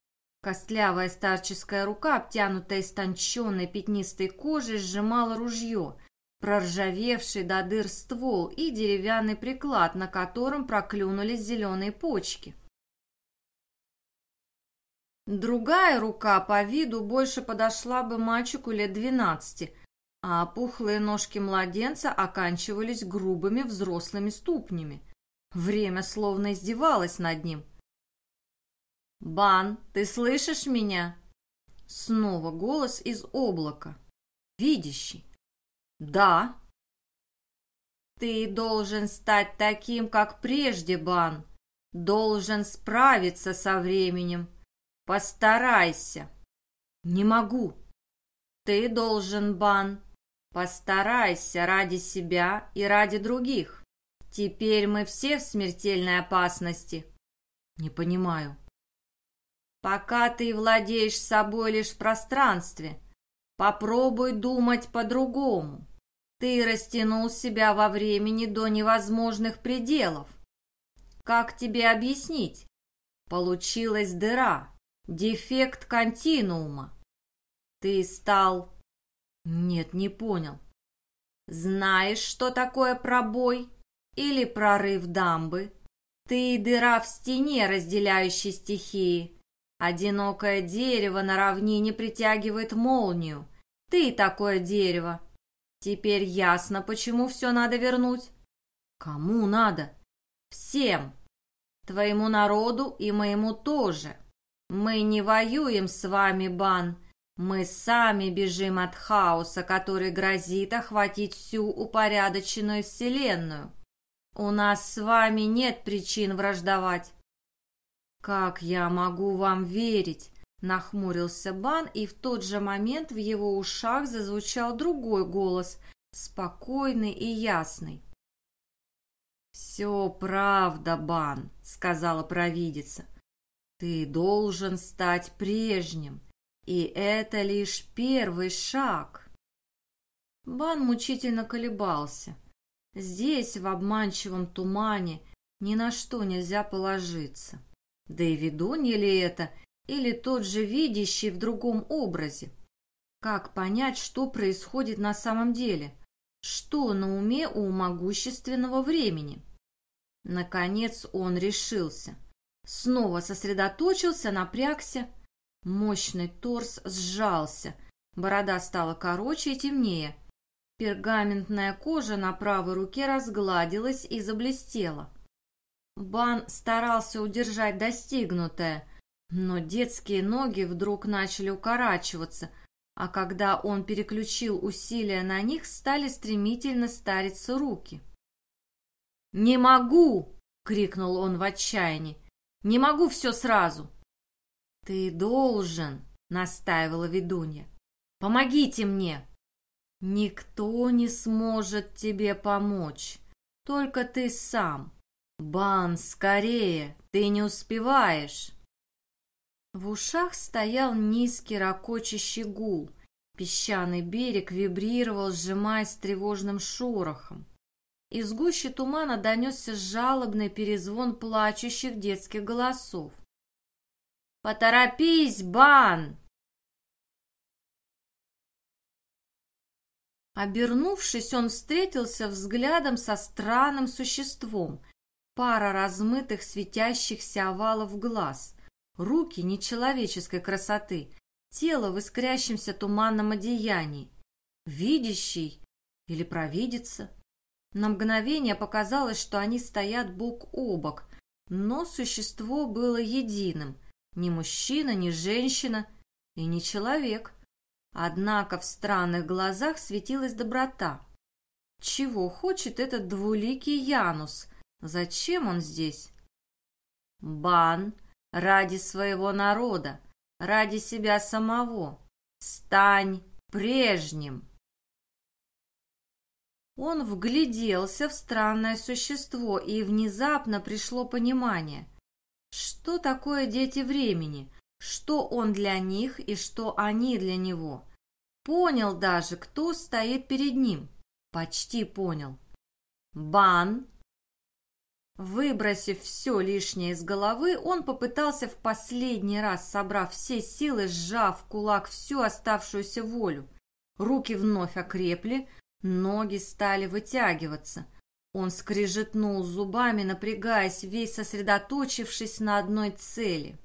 A: Костлявая старческая рука, обтянутая истонченной пятнистой кожей, сжимала ружье, проржавевший до дыр ствол и деревянный приклад, на котором проклюнулись зеленые почки. Другая рука по виду больше подошла бы мальчику лет двенадцати, а пухлые ножки младенца оканчивались грубыми взрослыми ступнями. Время словно издевалось над ним. «Бан, ты слышишь меня?» Снова голос из облака. Видящий. «Да». «Ты должен стать таким, как прежде, Бан. Должен справиться со временем. Постарайся. Не могу. Ты должен, Бан. Постарайся ради себя и ради других. Теперь мы все в смертельной опасности. Не понимаю. Пока ты владеешь собой лишь в пространстве, попробуй думать по-другому. Ты растянул себя во времени до невозможных пределов. Как тебе объяснить? Получилась дыра. Дефект континуума. Ты стал... Нет, не понял. Знаешь, что такое пробой? Или прорыв дамбы? Ты дыра в стене, разделяющей стихии. Одинокое дерево на равнине притягивает молнию. Ты такое дерево. Теперь ясно, почему все надо вернуть. Кому надо? Всем. Твоему народу и моему тоже. Мы не воюем с вами, Бан. Мы сами бежим от хаоса, который грозит охватить всю упорядоченную вселенную. У нас с вами нет причин враждовать. Как я могу вам верить? Нахмурился Бан, и в тот же момент в его ушах зазвучал другой голос, спокойный и ясный. «Все правда, Бан», — сказала провидица. Ты должен стать прежним, и это лишь первый шаг. Бан мучительно колебался. Здесь, в обманчивом тумане, ни на что нельзя положиться. Да и ведунье ли это, или тот же видящий в другом образе? Как понять, что происходит на самом деле? Что на уме у могущественного времени? Наконец он решился. Снова сосредоточился, напрягся. Мощный торс сжался, борода стала короче и темнее. Пергаментная кожа на правой руке разгладилась и заблестела. Бан старался удержать достигнутое, но детские ноги вдруг начали укорачиваться, а когда он переключил усилия на них, стали стремительно стариться руки. «Не могу!» — крикнул он в отчаянии.
B: Не могу все сразу». «Ты должен», — настаивала ведунья. «Помогите мне». «Никто не сможет тебе помочь, только ты сам. Бан, скорее, ты не успеваешь». В ушах стоял низкий ракочащий гул. Песчаный берег вибрировал, сжимаясь тревожным шорохом. Из гущи тумана донесся жалобный перезвон плачущих детских голосов. «Поторопись, Бан!» Обернувшись, он встретился взглядом со странным существом. Пара размытых светящихся овалов глаз, руки нечеловеческой красоты, тело в искрящемся туманном одеянии. Видящий или провидица? На мгновение показалось, что они стоят бок о бок, но существо было единым. Ни мужчина, ни женщина и не человек. Однако в странных глазах светилась доброта. Чего хочет этот двуликий Янус? Зачем он здесь? Бан ради своего народа, ради себя самого. Стань прежним. Он вгляделся в странное существо, и внезапно пришло понимание. Что такое дети времени? Что он для них и что они для него? Понял даже, кто стоит перед ним. Почти понял. Бан. Выбросив все лишнее из головы, он попытался в последний раз, собрав все силы, сжав в кулак всю оставшуюся волю. Руки вновь окрепли, Ноги стали вытягиваться. Он скрежетнул зубами, напрягаясь, весь сосредоточившись на одной цели.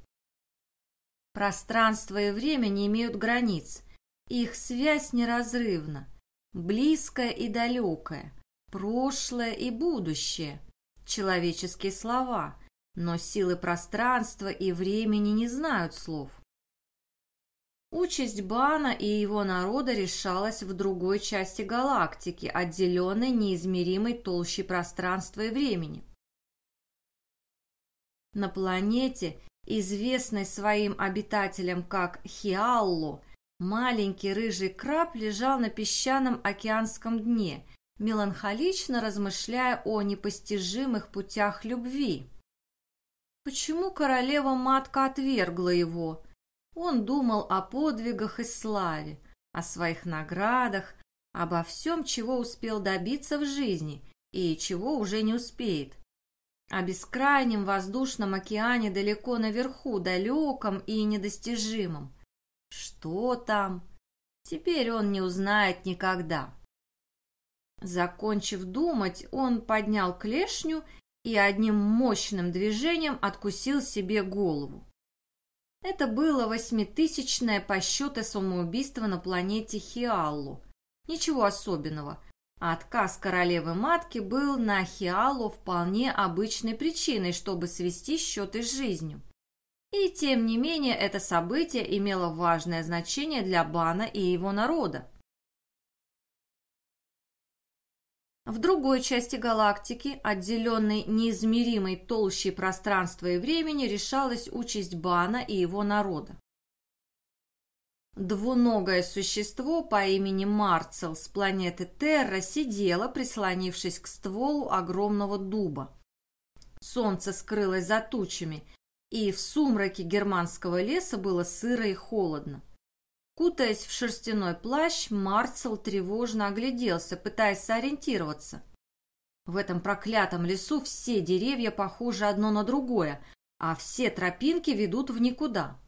B: Пространство и время не имеют границ. Их связь неразрывна. Близкая и далекая. Прошлое и будущее. Человеческие слова. Но силы пространства и времени не знают слов. Участь Бана и его народа решалась в другой части галактики, отделенной неизмеримой толщей пространства и времени. На планете, известной своим обитателям как Хиалло, маленький рыжий краб лежал на песчаном океанском дне, меланхолично размышляя о непостижимых путях любви. Почему королева-матка отвергла его? Он думал о подвигах и славе, о своих наградах, обо всем, чего успел добиться в жизни и чего уже не успеет. О бескрайнем воздушном океане далеко наверху, далеком и недостижимом. Что там? Теперь он не узнает никогда. Закончив думать, он поднял клешню и одним мощным движением откусил себе голову. Это было восьмитысячное по счету самоубийство на планете Хиаллу. Ничего особенного. Отказ королевы-матки был на Хиалу вполне обычной причиной, чтобы свести счеты с жизнью. И тем не менее это событие имело важное значение для Бана и его народа. В другой части галактики, отделенной неизмеримой толщей пространства и времени, решалась участь Бана и его народа. Двуногое существо по имени Марцел с планеты Терра сидело, прислонившись к стволу огромного дуба. Солнце скрылось за тучами, и в сумраке германского леса было сыро и холодно. Кутаясь в шерстяной плащ, Марцел тревожно огляделся, пытаясь сориентироваться. В этом проклятом лесу все деревья похожи одно на другое, а все тропинки ведут в никуда.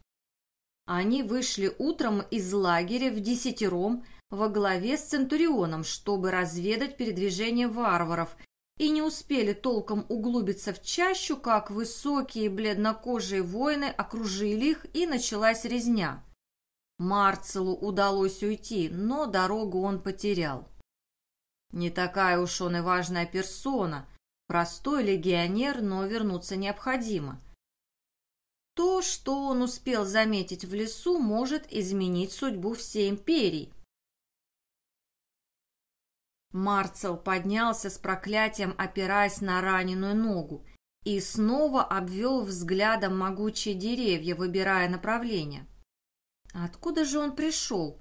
B: Они вышли утром из лагеря в десятером во главе с Центурионом, чтобы разведать передвижение варваров, и не успели толком углубиться в чащу, как высокие бледнокожие воины окружили их, и началась резня. Марцелу удалось уйти, но дорогу он потерял. Не такая уж он и важная персона, простой легионер, но вернуться необходимо. То, что он успел заметить в лесу, может изменить судьбу всей империи. Марцел поднялся с проклятием, опираясь на раненую ногу.
A: и снова обвел взглядом могучие деревья, выбирая направление. Откуда же он пришел?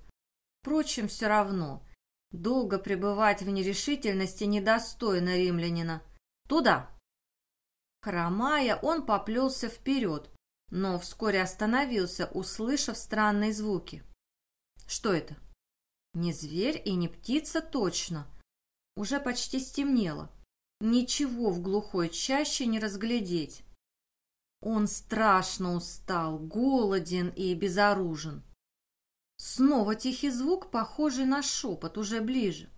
A: Впрочем, все равно. Долго пребывать в нерешительности недостойно римлянина. Туда! Хромая, он поплелся вперед, но вскоре остановился, услышав странные звуки. Что это? Не зверь и не птица точно. Уже почти стемнело. Ничего в глухой чаще не разглядеть. Он страшно устал, голоден и безоружен. Снова тихий звук, похожий на шепот, уже ближе.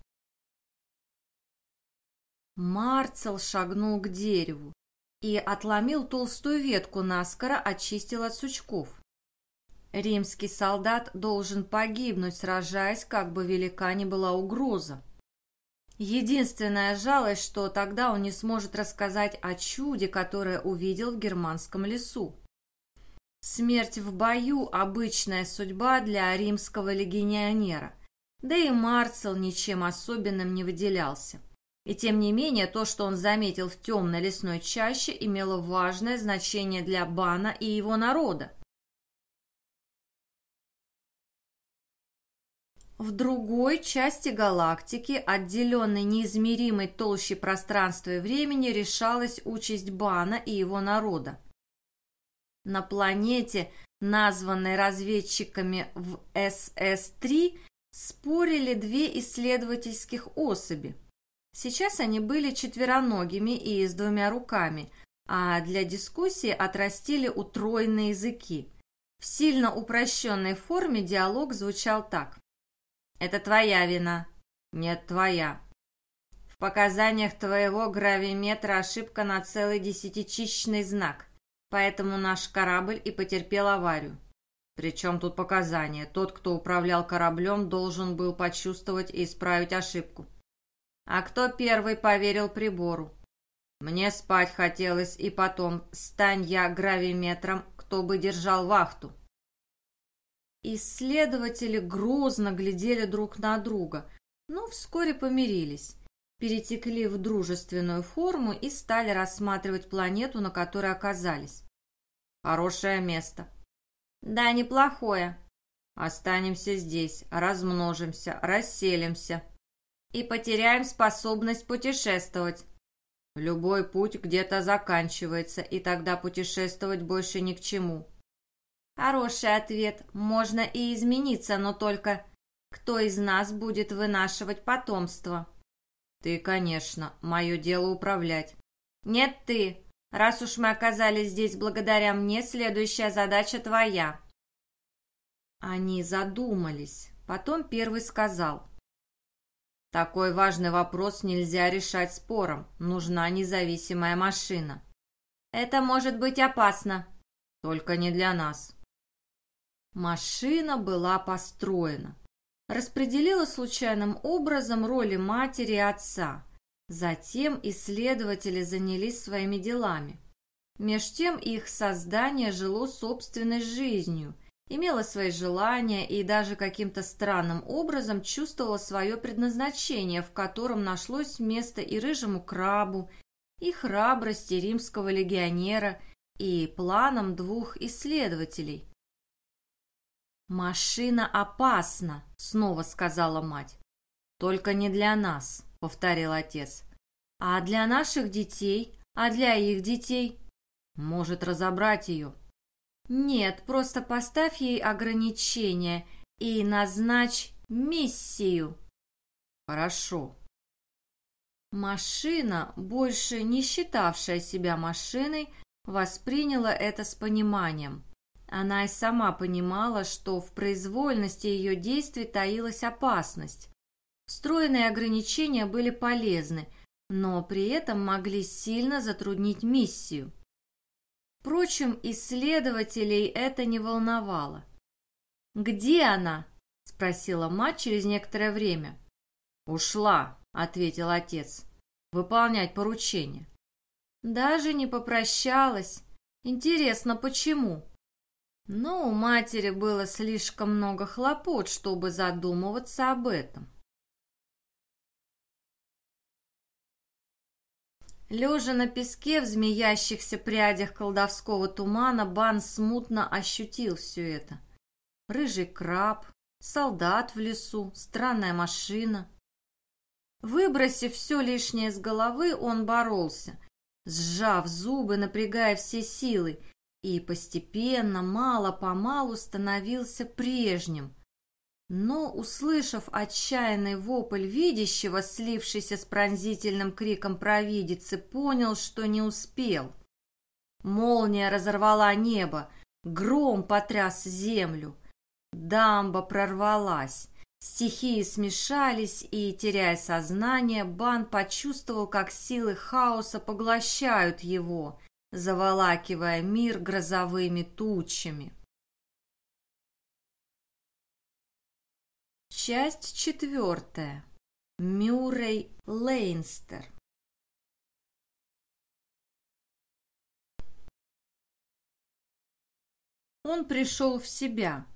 A: Марцел шагнул к дереву и отломил толстую ветку наскоро, очистил от сучков. Римский солдат должен погибнуть, сражаясь, как бы велика ни была угроза. Единственная жалость, что тогда он не сможет рассказать о чуде, которое увидел в германском лесу. Смерть в бою – обычная судьба для римского легионера, да и Марцел ничем особенным не выделялся. И тем не менее, то, что он заметил в темной лесной чаще, имело важное значение для Бана и его народа. В другой части галактики, отделенной неизмеримой толщей пространства и времени, решалась участь Бана и его народа. На планете, названной разведчиками в СС-3, спорили две исследовательских особи. Сейчас они были четвероногими и с двумя руками, а для дискуссии отрастили утроенные языки. В сильно упрощенной форме диалог звучал так. Это твоя вина. Нет, твоя. В показаниях твоего гравиметра ошибка на целый десятичичный знак, поэтому наш корабль и потерпел аварию. Причем тут показания? Тот, кто управлял кораблем, должен был почувствовать и исправить ошибку. А кто первый поверил прибору? Мне спать хотелось, и потом, стань я гравиметром, кто бы держал вахту. Исследователи грозно глядели друг на друга, но вскоре помирились, перетекли в дружественную форму и стали рассматривать планету, на которой оказались. Хорошее место. Да, неплохое. Останемся здесь, размножимся, расселимся и потеряем способность путешествовать. Любой путь где-то заканчивается, и тогда путешествовать больше ни к чему. Хороший ответ. Можно и измениться, но только кто из нас будет вынашивать потомство? Ты, конечно. Мое дело управлять. Нет, ты. Раз уж мы оказались здесь благодаря мне, следующая задача твоя. Они задумались. Потом первый сказал. Такой важный вопрос нельзя решать спором. Нужна независимая машина. Это может быть опасно. Только не для нас. Машина была построена. Распределила случайным образом роли матери и отца. Затем исследователи занялись своими делами. Меж тем их создание жило собственной жизнью, имело свои желания и даже каким-то странным образом чувствовало свое предназначение, в котором нашлось место и рыжему крабу, и храбрости римского легионера, и планам двух исследователей – «Машина опасна», — снова сказала мать. «Только не для нас», — повторил отец. «А для наших детей? А для их детей?» «Может разобрать ее?» «Нет, просто поставь ей ограничения и назначь миссию». «Хорошо». Машина, больше не считавшая себя машиной, восприняла это с пониманием. Она и сама понимала, что в произвольности ее действий таилась опасность. Встроенные ограничения были полезны, но при этом могли сильно затруднить миссию. Впрочем, исследователей это не волновало. «Где она?» – спросила мать через некоторое время. «Ушла», – ответил отец, – «выполнять поручение». «Даже не попрощалась. Интересно, почему?» Но у матери было слишком много хлопот, чтобы задумываться об этом.
B: Лежа на песке в змеящихся прядях колдовского тумана, Бан смутно ощутил все это. Рыжий краб, солдат в лесу, странная машина. Выбросив все лишнее с головы, он боролся, сжав зубы, напрягая все силы, и постепенно, мало-помалу становился прежним. Но, услышав отчаянный вопль видящего, слившийся с пронзительным криком провидицы, понял, что не успел. Молния разорвала небо, гром потряс землю. Дамба прорвалась. Стихии смешались, и, теряя сознание, Бан почувствовал, как силы хаоса поглощают его, заволакивая мир грозовыми тучами. Часть четвертая. Мюррей Лейнстер. Он пришел в себя.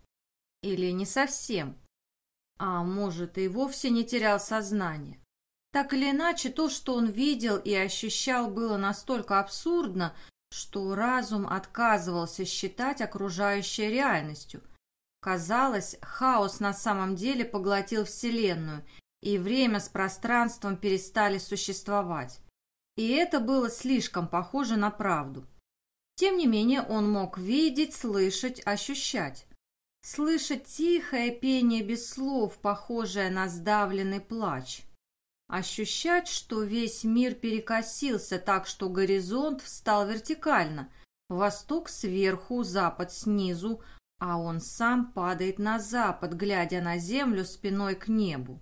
B: Или не совсем. А может, и вовсе не терял сознание. Так или иначе, то, что он видел и ощущал, было настолько абсурдно, что разум отказывался считать окружающее реальностью. Казалось, хаос на самом деле поглотил Вселенную, и время с пространством перестали существовать. И это было слишком похоже на правду. Тем не менее, он мог видеть, слышать, ощущать. Слышать тихое пение без слов, похожее на сдавленный плач. Ощущать, что весь мир перекосился так, что горизонт встал вертикально, восток сверху, запад снизу, а он сам падает на запад, глядя на землю спиной к небу.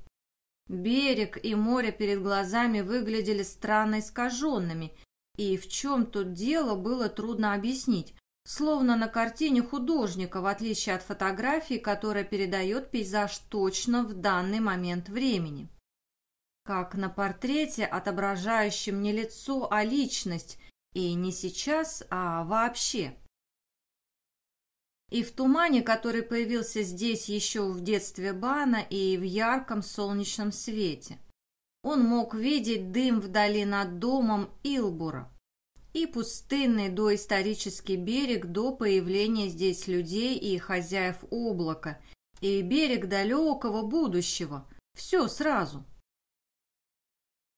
B: Берег и море перед глазами выглядели странно искаженными, и в чем тут дело было трудно объяснить, словно на картине художника, в отличие от фотографии, которая передает пейзаж точно в данный момент времени. Как на портрете, отображающем не лицо, а личность, и не сейчас, а вообще. И в тумане, который появился здесь еще в детстве Бана, и в ярком солнечном свете. Он мог видеть дым вдали над домом Илбура и пустынный доисторический берег до появления здесь людей и хозяев облака, и берег далекого будущего. Все сразу.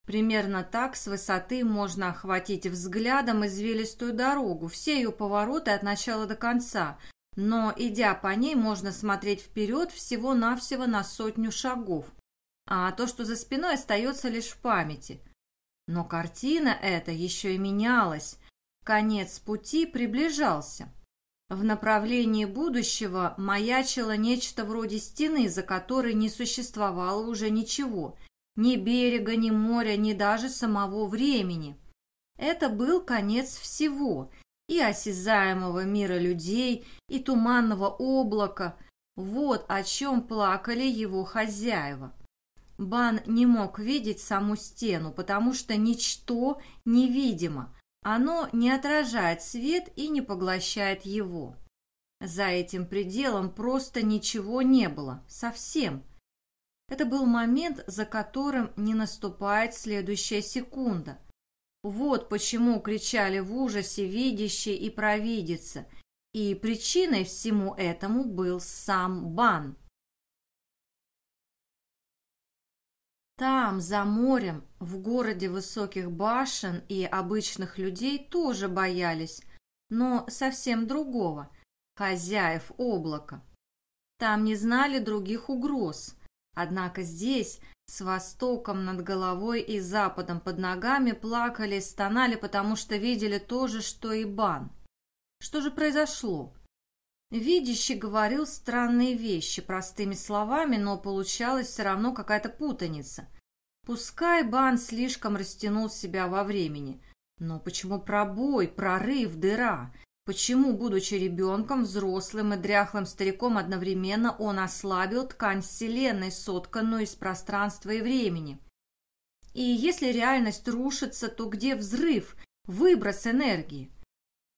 B: Примерно так с высоты можно охватить взглядом извилистую дорогу, все ее повороты от начала до конца, но, идя по ней, можно смотреть вперед всего-навсего на сотню шагов, а то, что за спиной, остается лишь в памяти. Но картина эта еще и менялась. Конец пути приближался. В направлении будущего маячило нечто вроде стены, за которой не существовало уже ничего. Ни берега, ни моря, ни даже самого времени. Это был конец всего, и осязаемого мира людей, и туманного облака. Вот о чем плакали его хозяева. Бан не мог видеть саму стену, потому что ничто невидимо. Оно не отражает свет и не поглощает его. За этим пределом просто ничего не было. Совсем. Это был момент, за которым не наступает следующая секунда. Вот почему кричали в ужасе видящие и провидица. И причиной всему этому был сам Бан. Там, за морем, в городе высоких башен и обычных людей тоже боялись, но совсем другого – хозяев облака. Там не знали других угроз. Однако здесь, с востоком над головой и западом под ногами, плакали и стонали, потому что видели то же, что и Бан. Что же произошло? Видящий говорил странные вещи простыми словами, но получалась все равно какая-то путаница. Пускай Бан слишком растянул себя во времени, но почему пробой, прорыв, дыра? Почему, будучи ребенком, взрослым и дряхлым стариком одновременно, он ослабил ткань Вселенной, сотканную из пространства и времени? И если реальность рушится, то где взрыв, выброс энергии?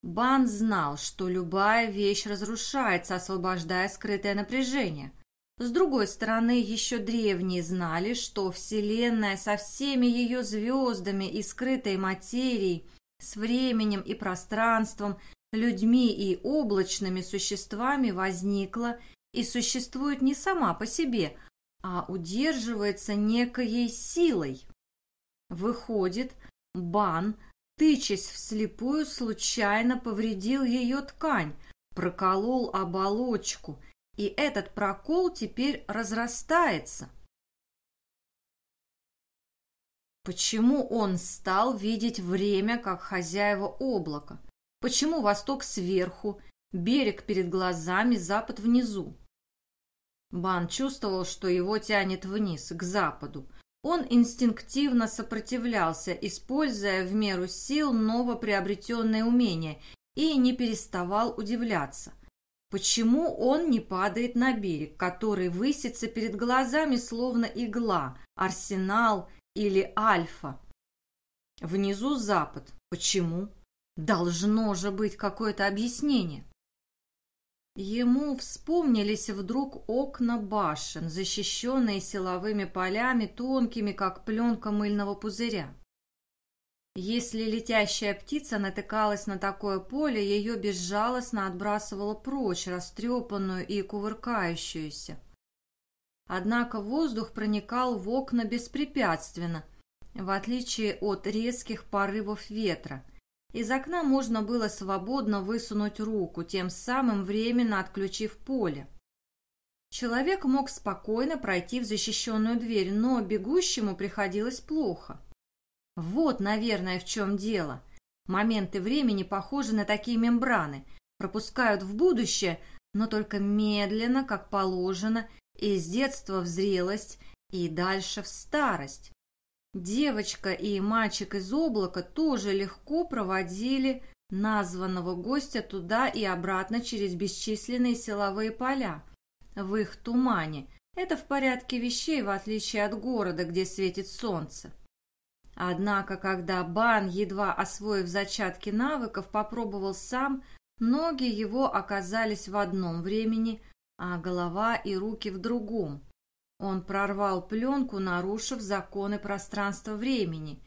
B: Бан знал, что любая вещь разрушается, освобождая скрытое напряжение.
A: С другой стороны, еще древние знали, что Вселенная со всеми ее звездами и скрытой материей, с временем и пространством, людьми и облачными существами возникла и существует не сама по себе, а удерживается некоей силой. Выходит, Бан, тычась вслепую, случайно повредил ее ткань, проколол оболочку – и этот прокол теперь разрастается. Почему он стал видеть время как хозяева облака? Почему восток сверху, берег перед глазами, запад внизу? Бан чувствовал, что его тянет вниз, к западу. Он инстинктивно сопротивлялся, используя в меру сил новоприобретенные умения, и не переставал удивляться. Почему он не падает на берег, который высится перед глазами словно игла, арсенал или альфа? Внизу запад. Почему? Должно же быть какое-то объяснение. Ему вспомнились вдруг окна башен, защищенные силовыми полями, тонкими, как пленка мыльного пузыря. Если летящая птица натыкалась на такое поле, ее безжалостно отбрасывало прочь, растрепанную и кувыркающуюся. Однако воздух проникал в окна беспрепятственно, в отличие от резких порывов ветра. Из окна можно было свободно высунуть руку, тем самым временно отключив поле. Человек мог спокойно пройти в защищенную дверь, но бегущему приходилось плохо. Вот, наверное, в чем дело. Моменты времени похожи на такие мембраны, пропускают в будущее, но только медленно, как положено, из детства в зрелость и дальше в старость. Девочка и мальчик из облака тоже легко проводили названного гостя туда и обратно через бесчисленные силовые поля. В их тумане. Это в порядке вещей, в отличие от города, где светит солнце. Однако, когда Бан, едва освоив зачатки навыков, попробовал сам, ноги его оказались в одном времени, а голова и руки в другом. Он прорвал пленку, нарушив законы пространства-времени,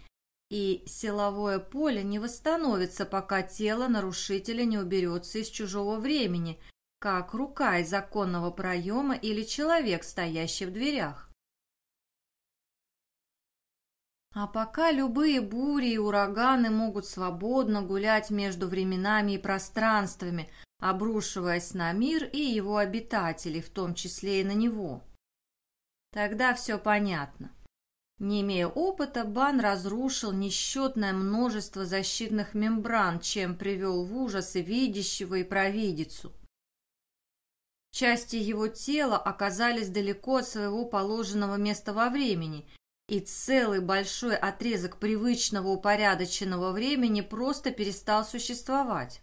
A: и силовое поле не восстановится, пока тело нарушителя не уберется из чужого времени, как рука из законного проема или человек, стоящий в дверях. А пока любые бури и ураганы могут свободно гулять между временами и пространствами, обрушиваясь на мир и его обитателей, в том числе и на него. Тогда все понятно. Не имея опыта, Бан разрушил несчетное множество защитных мембран, чем привел в ужас и видящего, и провидицу. Части его тела оказались далеко от своего положенного места во времени – и целый большой отрезок привычного упорядоченного времени просто перестал существовать.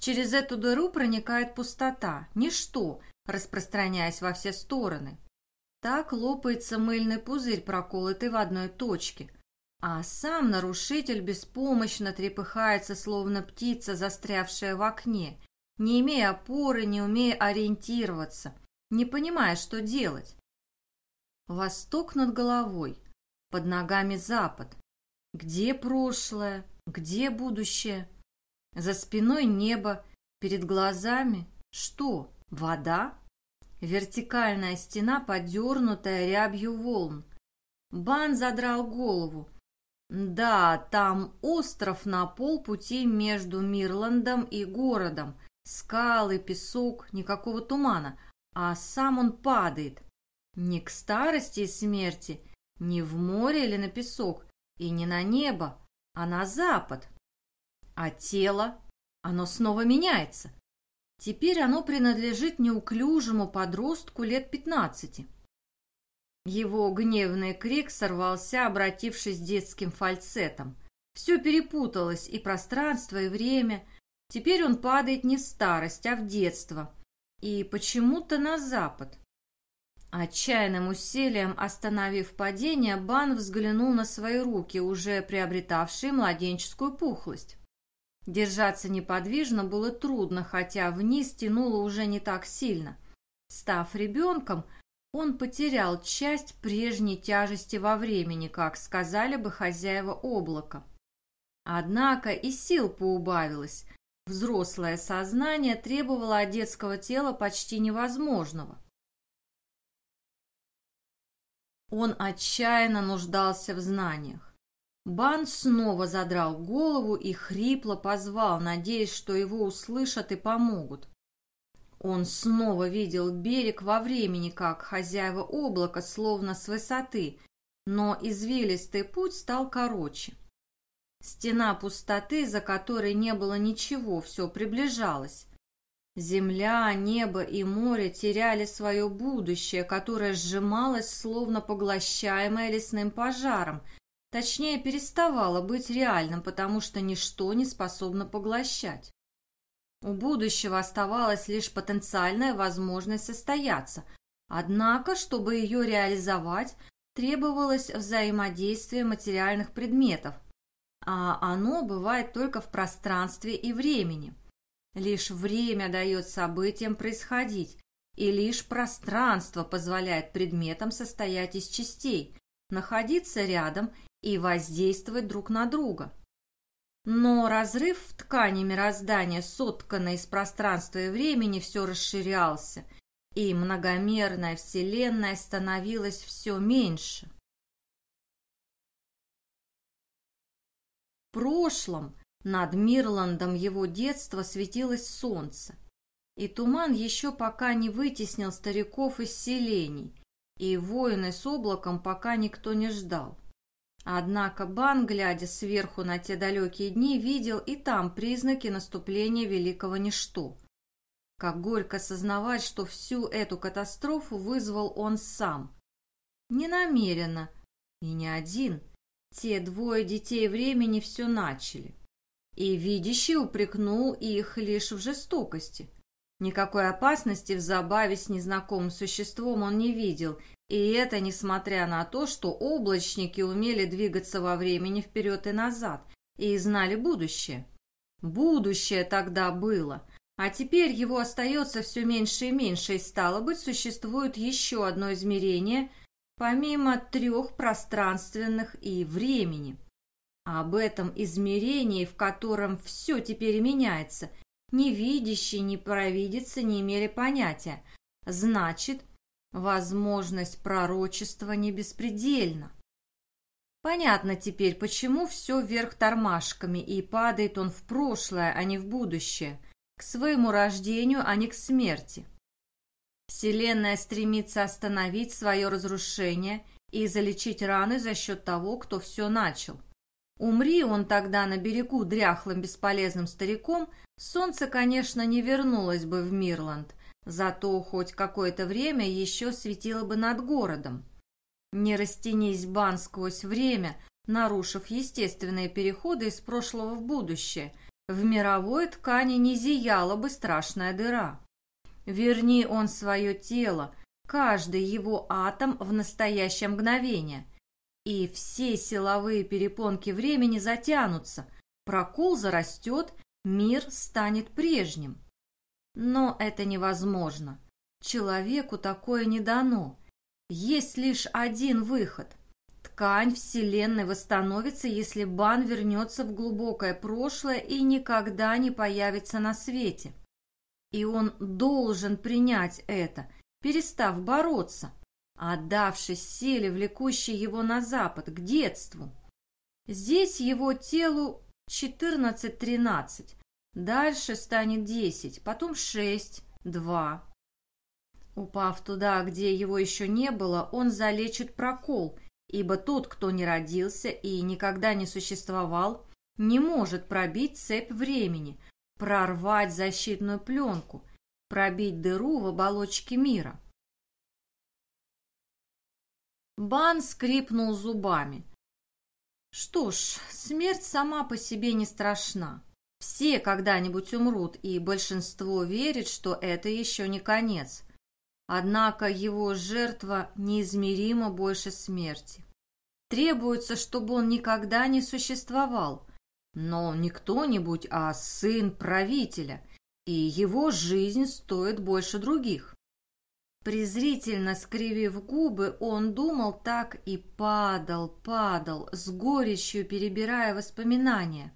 A: Через эту дыру проникает пустота, ничто, распространяясь во все стороны. Так лопается мыльный пузырь, проколотый в одной точке, а сам нарушитель беспомощно трепыхается, словно птица, застрявшая в окне, не имея опоры, не умея ориентироваться, не понимая, что делать. Восток над головой, под ногами запад. Где прошлое, где будущее? За спиной небо, перед глазами что? Вода? Вертикальная стена, подернутая рябью волн. Бан задрал голову. Да, там остров на полпути между Мирландом и городом. Скалы, песок, никакого тумана. А сам он падает. Не к старости и смерти, не в море или на песок, и не на небо, а на запад. А тело, оно снова меняется. Теперь оно принадлежит неуклюжему подростку лет пятнадцати. Его гневный крик сорвался, обратившись детским фальцетом. Все перепуталось, и пространство, и время. Теперь он падает не в старость, а в детство. И почему-то на запад. Отчаянным усилием остановив падение, Бан взглянул на свои руки, уже приобретавшие младенческую пухлость. Держаться неподвижно было трудно, хотя вниз тянуло уже не так сильно.
B: Став ребенком, он потерял часть прежней тяжести во времени, как сказали бы хозяева облака. Однако и сил поубавилось. Взрослое сознание требовало от детского тела почти невозможного. Он отчаянно нуждался в знаниях. Бан снова задрал голову и хрипло позвал, надеясь, что его услышат и помогут. Он снова видел берег во времени, как хозяева облака, словно с высоты, но извилистый путь стал короче. Стена пустоты, за которой не было ничего, все приближалась. Земля, небо и море теряли свое будущее, которое сжималось, словно поглощаемое лесным пожаром, точнее, переставало быть реальным, потому что ничто не способно поглощать. У будущего оставалась лишь потенциальная возможность состояться, однако, чтобы ее реализовать, требовалось взаимодействие материальных предметов, а оно бывает только в пространстве и времени. Лишь время дает событиям происходить, и лишь пространство позволяет предметам состоять из частей, находиться рядом и воздействовать друг на друга. Но разрыв в ткани мироздания, сотканной из пространства и времени, все расширялся, и многомерная Вселенная становилась все меньше. В прошлом над Мирландом его детства светилось солнце, и туман еще пока не вытеснил стариков из селений, и воины с облаком пока никто не ждал. Однако Бан, глядя сверху на те далекие дни, видел и там признаки наступления великого ничто. Как горько сознавать, что всю эту катастрофу вызвал он сам. Не намеренно, и не один. Те двое детей времени все начали и видящий упрекнул их лишь в жестокости. Никакой опасности в забаве с незнакомым существом он не видел, и это несмотря на то, что облачники умели двигаться во времени вперед и назад и знали будущее. Будущее тогда было, а теперь его остается все меньше и меньше, и стало быть, существует еще одно измерение, помимо трех пространственных и времени. Об этом измерении, в котором все теперь меняется, ни видящий, ни провидица не имели понятия. Значит, возможность пророчества не беспредельна. Понятно теперь, почему все вверх тормашками, и падает он в прошлое, а не в будущее, к своему рождению, а не к смерти. Вселенная стремится остановить свое разрушение и залечить раны за счет того, кто все начал. Умри он тогда на берегу дряхлым бесполезным стариком, солнце, конечно, не вернулось бы в Мирланд, зато хоть какое-то время еще светило бы над городом. Не растянись бан сквозь время, нарушив естественные переходы из прошлого в будущее, в мировой ткани не зияла бы страшная дыра. Верни он свое тело, каждый его атом в настоящее мгновение, и все силовые перепонки времени затянутся, прокол зарастет, мир станет прежним. Но это невозможно. Человеку такое не дано. Есть лишь один выход. Ткань Вселенной восстановится, если Бан вернется в глубокое прошлое и никогда не появится на свете. И он должен принять это, перестав бороться отдавшись силе, влекущей его на запад, к детству. Здесь его телу 14-13, дальше станет 10, потом 6, 2. Упав туда, где его еще не было, он залечит прокол, ибо тот, кто не родился и никогда не существовал, не может пробить цепь времени, прорвать защитную пленку, пробить дыру в оболочке мира. Бан скрипнул зубами. Что ж, смерть сама по себе не страшна. Все когда-нибудь умрут, и большинство верит, что это еще не конец. Однако его жертва неизмеримо больше смерти. Требуется, чтобы он никогда не существовал, но не кто-нибудь, а сын правителя, и его жизнь стоит больше других. Презрительно скривив губы, он думал так и падал, падал, с горечью перебирая воспоминания.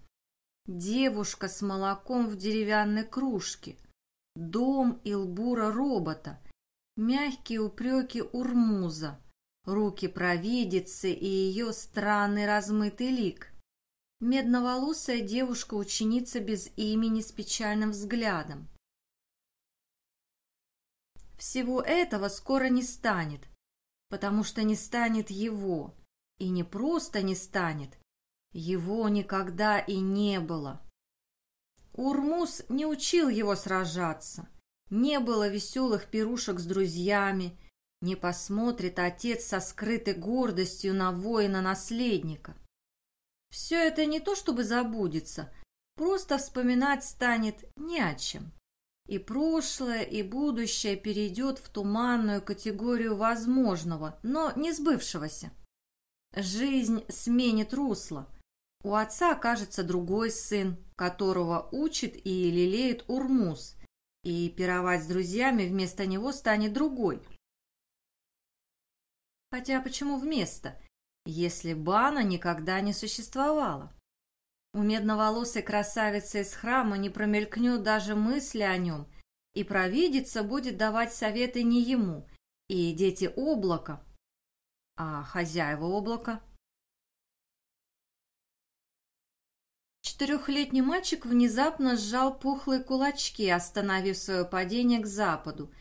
B: Девушка с молоком в деревянной кружке, дом Илбура робота, мягкие упреки Урмуза, руки провидицы и ее странный размытый лик. Медноволосая девушка-ученица без имени с печальным взглядом. Всего этого скоро не станет, потому что не станет его, и не просто не станет, его никогда и не было. Урмус не учил его сражаться, не было веселых пирушек с друзьями, не посмотрит отец со скрытой гордостью на воина-наследника. Все это не то чтобы забудется, просто вспоминать станет не о чем. И прошлое, и будущее перейдет в туманную категорию возможного, но не сбывшегося. Жизнь сменит русло. У отца окажется другой сын, которого учит и лелеет Урмуз, и пировать с друзьями вместо него станет другой. Хотя почему вместо, если Бана никогда не существовала? У медноволосой красавицы из храма не промелькнет даже мысли о нем, и провидица будет давать советы не ему, и дети облака, а хозяева облака. Четырехлетний мальчик внезапно сжал пухлые кулачки, остановив свое падение к западу.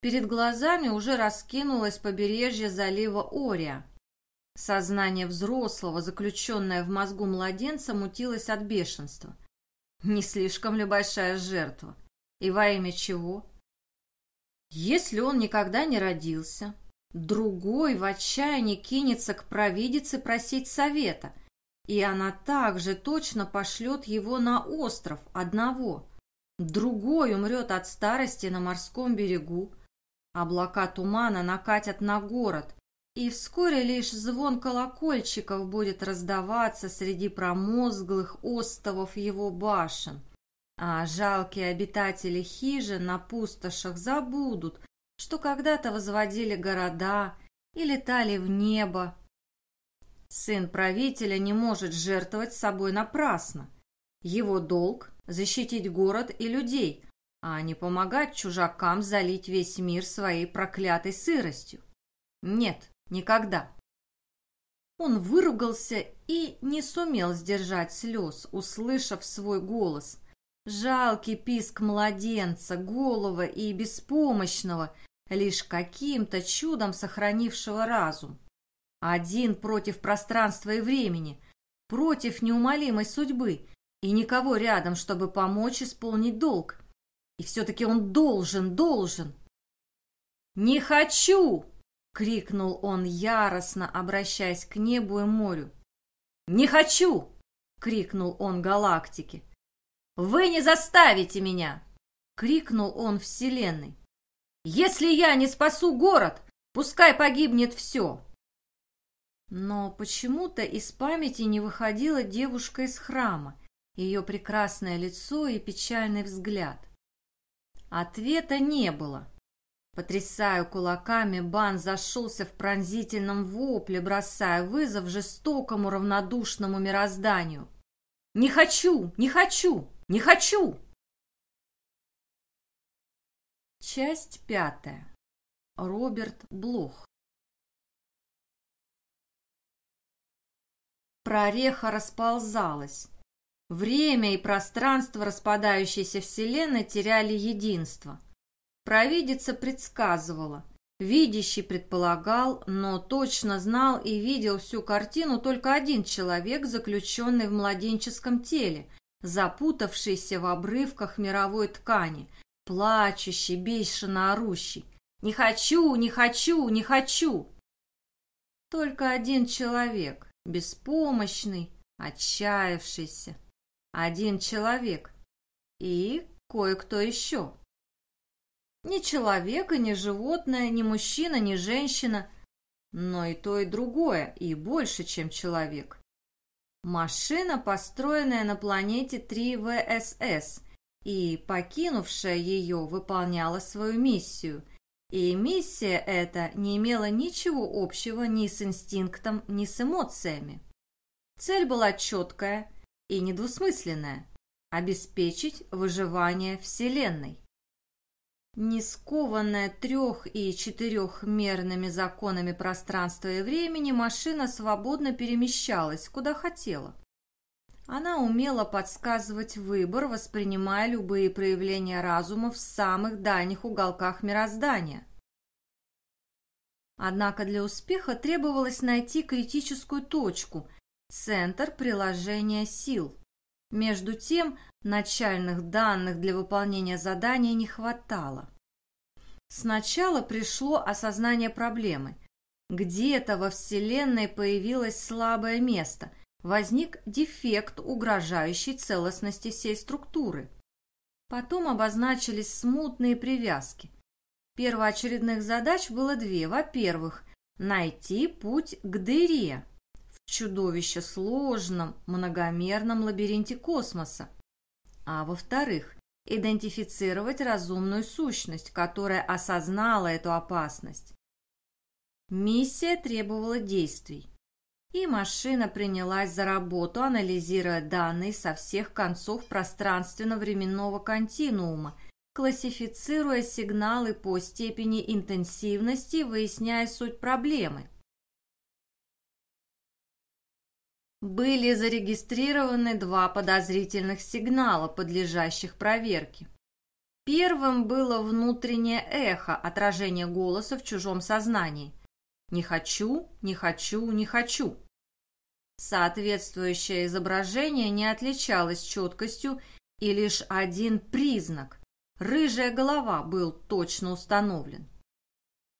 B: Перед глазами уже раскинулось побережье залива Ория. Сознание взрослого, заключенное в мозгу младенца, мутилось от бешенства. Не слишком ли большая жертва? И во имя чего? Если он никогда не родился, другой в отчаянии кинется к провидице просить совета, и она также точно пошлет его на остров одного. Другой умрет от старости на морском берегу. Облака тумана накатят на город, и вскоре лишь звон колокольчиков будет раздаваться среди промозглых остовов его башен. А жалкие обитатели хижин на пустошах забудут, что когда-то возводили города и летали в небо. Сын правителя не может жертвовать собой напрасно. Его долг – защитить город и людей, а не помогать чужакам залить весь мир своей проклятой сыростью. Нет, Никогда. Он выругался и не сумел сдержать слез, услышав свой голос. Жалкий писк младенца, голого и беспомощного, лишь каким-то чудом сохранившего разум. Один против пространства и времени, против неумолимой судьбы, и никого рядом, чтобы помочь исполнить долг. И все-таки он должен, должен. «Не хочу!» — крикнул он яростно, обращаясь к небу и морю. «Не хочу!» — крикнул он галактике. «Вы не заставите меня!» — крикнул он вселенной. «Если я не спасу город, пускай погибнет все!» Но почему-то из памяти не выходила девушка из храма, ее прекрасное лицо и печальный взгляд. Ответа не было. Потрясая кулаками, Бан зашелся в пронзительном вопле, бросая вызов жестокому равнодушному мирозданию. «Не хочу! Не хочу! Не хочу!» Часть пятая. Роберт Блох Прореха расползалась. Время и пространство распадающейся Вселенной теряли единство – Провидица предсказывала. Видящий предполагал, но точно знал и видел всю картину только один человек, заключенный в младенческом теле, запутавшийся в обрывках мировой ткани, плачущий, бешено орущий. «Не хочу, не хочу, не хочу!» Только один человек, беспомощный, отчаявшийся. Один человек. И кое-кто еще. Ни человека, ни животное, ни мужчина, ни женщина, но и то, и другое, и больше, чем человек. Машина, построенная на планете 3ВСС, и, покинувшая ее, выполняла свою миссию
A: И миссия эта не имела ничего общего ни с инстинктом, ни с эмоциями. Цель была четкая и недвусмысленная – обеспечить выживание Вселенной. Не скованная трех- и четырехмерными законами пространства и времени, машина свободно перемещалась, куда хотела. Она умела подсказывать выбор, воспринимая любые проявления разума в самых дальних уголках мироздания. Однако для успеха требовалось найти критическую точку, центр приложения сил. Между тем, начальных данных для выполнения задания не хватало. Сначала пришло осознание проблемы. Где-то во Вселенной появилось слабое место – возник дефект, угрожающий целостности всей структуры. Потом обозначились смутные привязки. Первоочередных задач было две. Во-первых, найти путь к дыре в чудовище сложном, многомерном лабиринте космоса. А во-вторых, идентифицировать разумную сущность, которая осознала эту опасность. Миссия требовала действий. И машина принялась за работу, анализируя данные со всех концов пространственно-временного континуума, классифицируя сигналы по степени интенсивности, выясняя суть проблемы. Были зарегистрированы два подозрительных сигнала, подлежащих проверке. Первым было внутреннее эхо, отражение голоса в чужом сознании. Не хочу, не хочу, не хочу. Соответствующее изображение не отличалось четкостью, и лишь один признак – рыжая голова был точно установлен.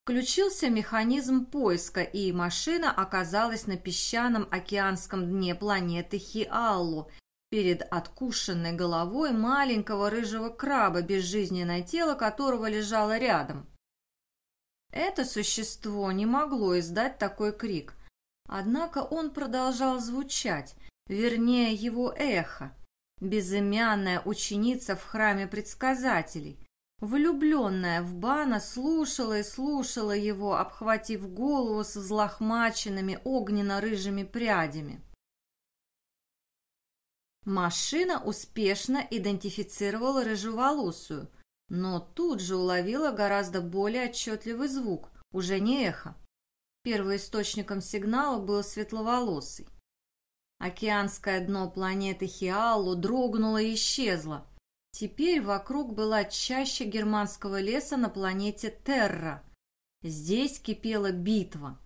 A: Включился механизм поиска, и машина оказалась на песчаном океанском дне планеты Хиаллу, перед откушенной головой маленького рыжего краба, безжизненное тело которого лежало рядом. Это существо не могло издать такой крик. Однако он продолжал звучать, вернее его эхо. Безымянная ученица в храме предсказателей, влюбленная в Бана, слушала и слушала его, обхватив голову с взлохмаченными огненно-рыжими прядями. Машина успешно идентифицировала рыжеволосую – но тут же уловила гораздо более отчетливый звук, уже не эхо. Первоисточником сигнала был светловолосый. Океанское дно планеты Хиалу дрогнуло и исчезло. Теперь вокруг была чаще германского леса на планете Терра. Здесь кипела битва.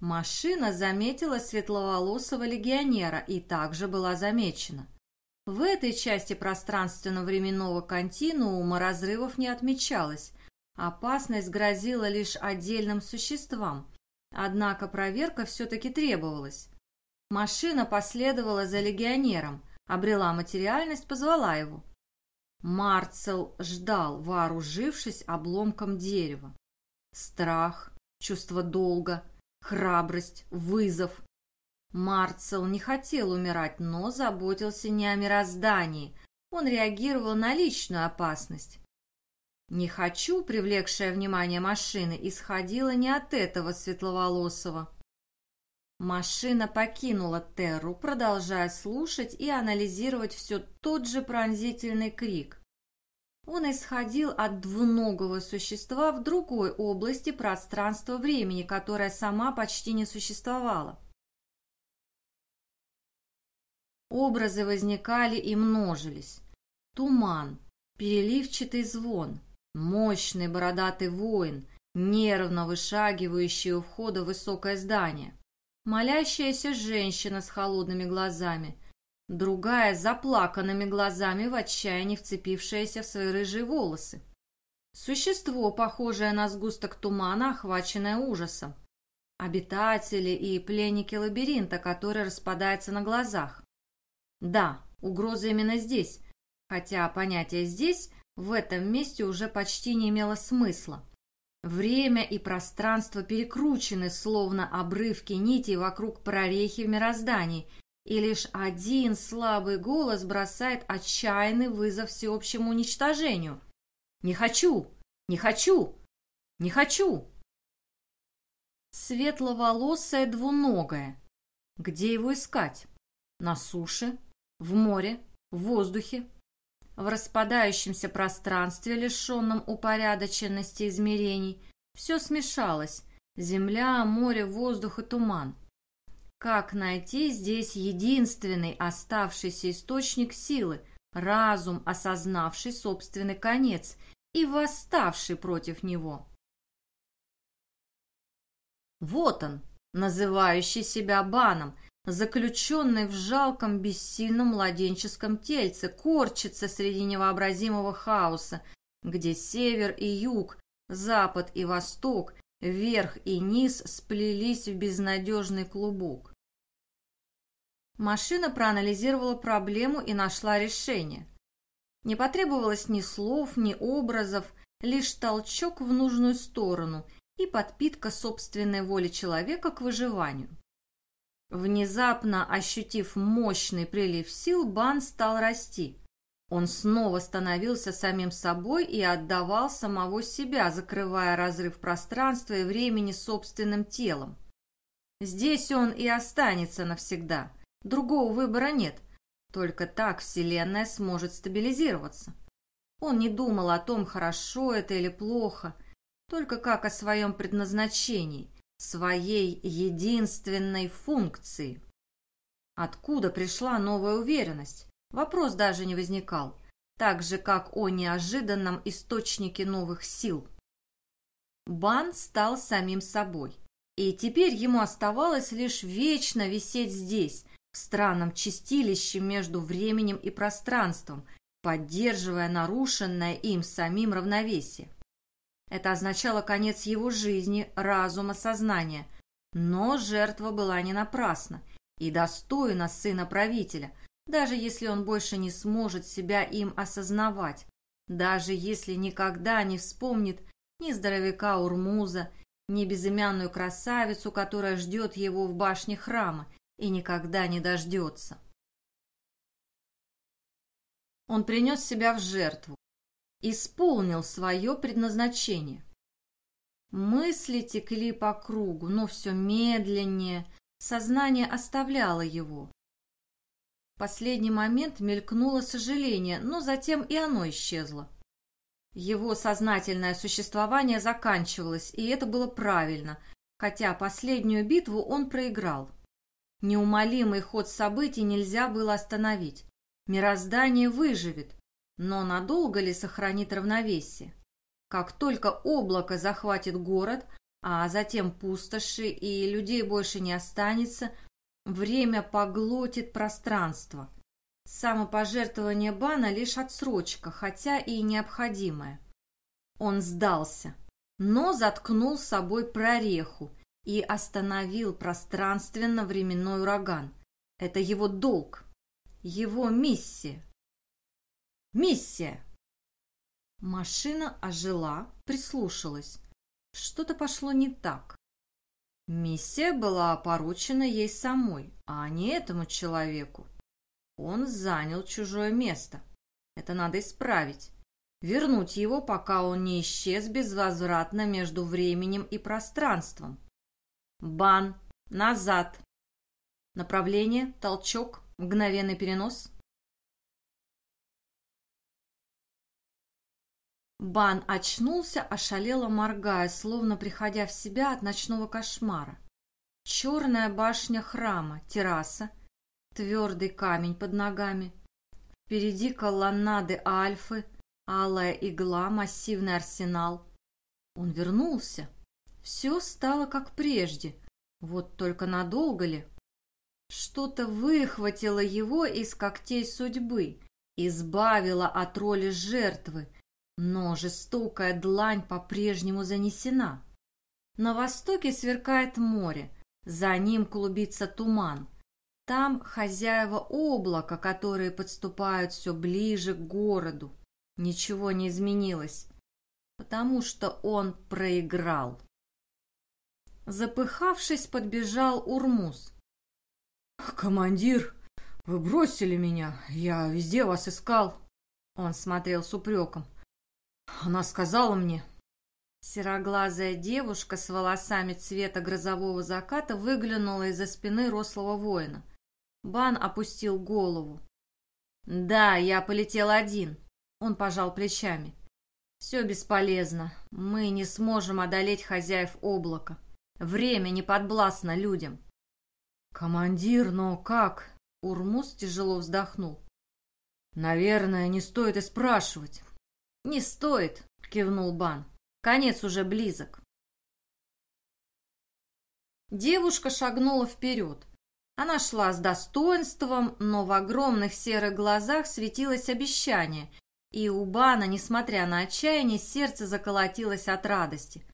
A: Машина заметила светловолосого легионера и также была замечена. В этой части пространственно-временного континуума разрывов не отмечалось. Опасность грозила лишь отдельным существам. Однако проверка все-таки требовалась. Машина последовала за легионером, обрела материальность, позвала его. Марцел ждал, вооружившись обломком дерева. Страх, чувство долга, храбрость, вызов Марцел не хотел умирать, но заботился не о мироздании. Он реагировал на личную опасность. «Не хочу», привлекшее внимание машины, исходила не от этого светловолосого. Машина покинула Терру, продолжая слушать и анализировать все тот же пронзительный крик. Он исходил от двуногого существа в другой области пространства-времени, которая сама почти не существовала. Образы возникали и множились. Туман, переливчатый звон, мощный бородатый воин, нервно вышагивающий у входа высокое здание, молящаяся женщина с холодными глазами, другая с заплаканными глазами в отчаянии вцепившаяся в свои рыжие волосы. Существо, похожее на сгусток тумана, охваченное ужасом. Обитатели и пленники лабиринта, который распадается на глазах. Да, угроза именно здесь, хотя понятие «здесь» в этом месте уже почти не имело смысла. Время и пространство перекручены, словно обрывки нитей вокруг прорехи в мироздании, и лишь один слабый голос бросает отчаянный вызов всеобщему уничтожению. «Не хочу! Не хочу!»
B: Не хочу!» Светловолосая двуногая. Где его искать? На суше? В море? В воздухе? В распадающемся пространстве, лишенном упорядоченности измерений, все смешалось. Земля, море, воздух и туман. Как найти здесь единственный оставшийся источник силы, разум, осознавший собственный конец и восставший против него? Вот он, называющий себя Баном, заключенный в жалком бессильном младенческом тельце, корчится среди невообразимого хаоса, где север и юг, запад и восток, верх и низ сплелись в безнадежный клубок. Машина проанализировала проблему и нашла решение. Не потребовалось ни слов, ни образов, лишь толчок в нужную сторону и подпитка собственной воли человека к выживанию. Внезапно ощутив мощный прилив сил, Бан стал расти. Он снова становился самим собой и отдавал самого себя, закрывая разрыв пространства и времени собственным телом. Здесь он и останется навсегда. Другого выбора нет. Только так Вселенная сможет стабилизироваться. Он не думал о том, хорошо это или плохо, только как о своем предназначении, своей единственной функции. Откуда пришла новая уверенность? Вопрос даже не возникал, так же, как о неожиданном источнике новых сил. Бан стал самим собой, и теперь ему оставалось лишь вечно висеть здесь, в странном чистилище между временем и пространством, поддерживая нарушенное им самим равновесие. Это означало конец его жизни, разума, сознания. Но жертва была не напрасна и достойна сына правителя, даже если он больше не сможет себя им осознавать, даже если никогда не вспомнит ни здоровяка Урмуза, ни безымянную красавицу, которая ждет его в башне храма и никогда не дождется. Он принес себя в жертву, исполнил свое предназначение. Мысли текли по кругу, но все медленнее, сознание оставляло его. В последний момент мелькнуло сожаление, но затем и оно исчезло. Его сознательное существование заканчивалось, и это было правильно, хотя последнюю битву он проиграл. Неумолимый ход событий нельзя было остановить. Мироздание выживет, но надолго ли сохранит равновесие? Как только облако захватит город, а затем пустоши и людей больше не останется, время поглотит пространство. Самопожертвование Бана лишь отсрочка, хотя и необходимая. Он сдался, но заткнул с собой прореху и остановил пространственно-временной ураган. Это его долг, его миссия. Миссия!» Машина ожила, прислушалась. Что-то пошло не так. Миссия была поручена ей самой, а не этому человеку. Он занял чужое место. Это надо исправить. Вернуть его, пока он не исчез безвозвратно между временем и пространством. Бан. Назад. Направление, толчок, мгновенный перенос. Бан очнулся, ошалело моргая, словно приходя в себя от ночного кошмара. Черная башня храма, терраса, твердый камень под ногами. Впереди колоннады Альфы, алая игла, массивный арсенал. Он вернулся. Все стало как прежде. Вот только надолго ли? Что-то выхватило его из когтей судьбы, избавило от роли жертвы, но жестокая длань по-прежнему занесена. На востоке сверкает море, за ним клубится туман. Там хозяева облака, которые подступают все ближе к городу. Ничего не изменилось, потому что он проиграл. Запыхавшись, подбежал Урмуз. «Командир, вы бросили меня, я везде вас искал». Он смотрел с упреком. Она сказала мне...
A: Сероглазая девушка с волосами цвета грозового заката выглянула из-за спины рослого воина. Бан опустил голову. «Да, я полетел один», — он пожал плечами. «Все бесполезно. Мы не сможем одолеть хозяев облака. Время не подбластно людям». «Командир, но как?» Урмус тяжело вздохнул. «Наверное, не стоит и спрашивать». «Не стоит», — кивнул Бан. «Конец уже близок». Девушка шагнула вперед. Она шла с достоинством, но в огромных серых глазах светилось обещание, и у Бана, несмотря на отчаяние, сердце заколотилось от радости.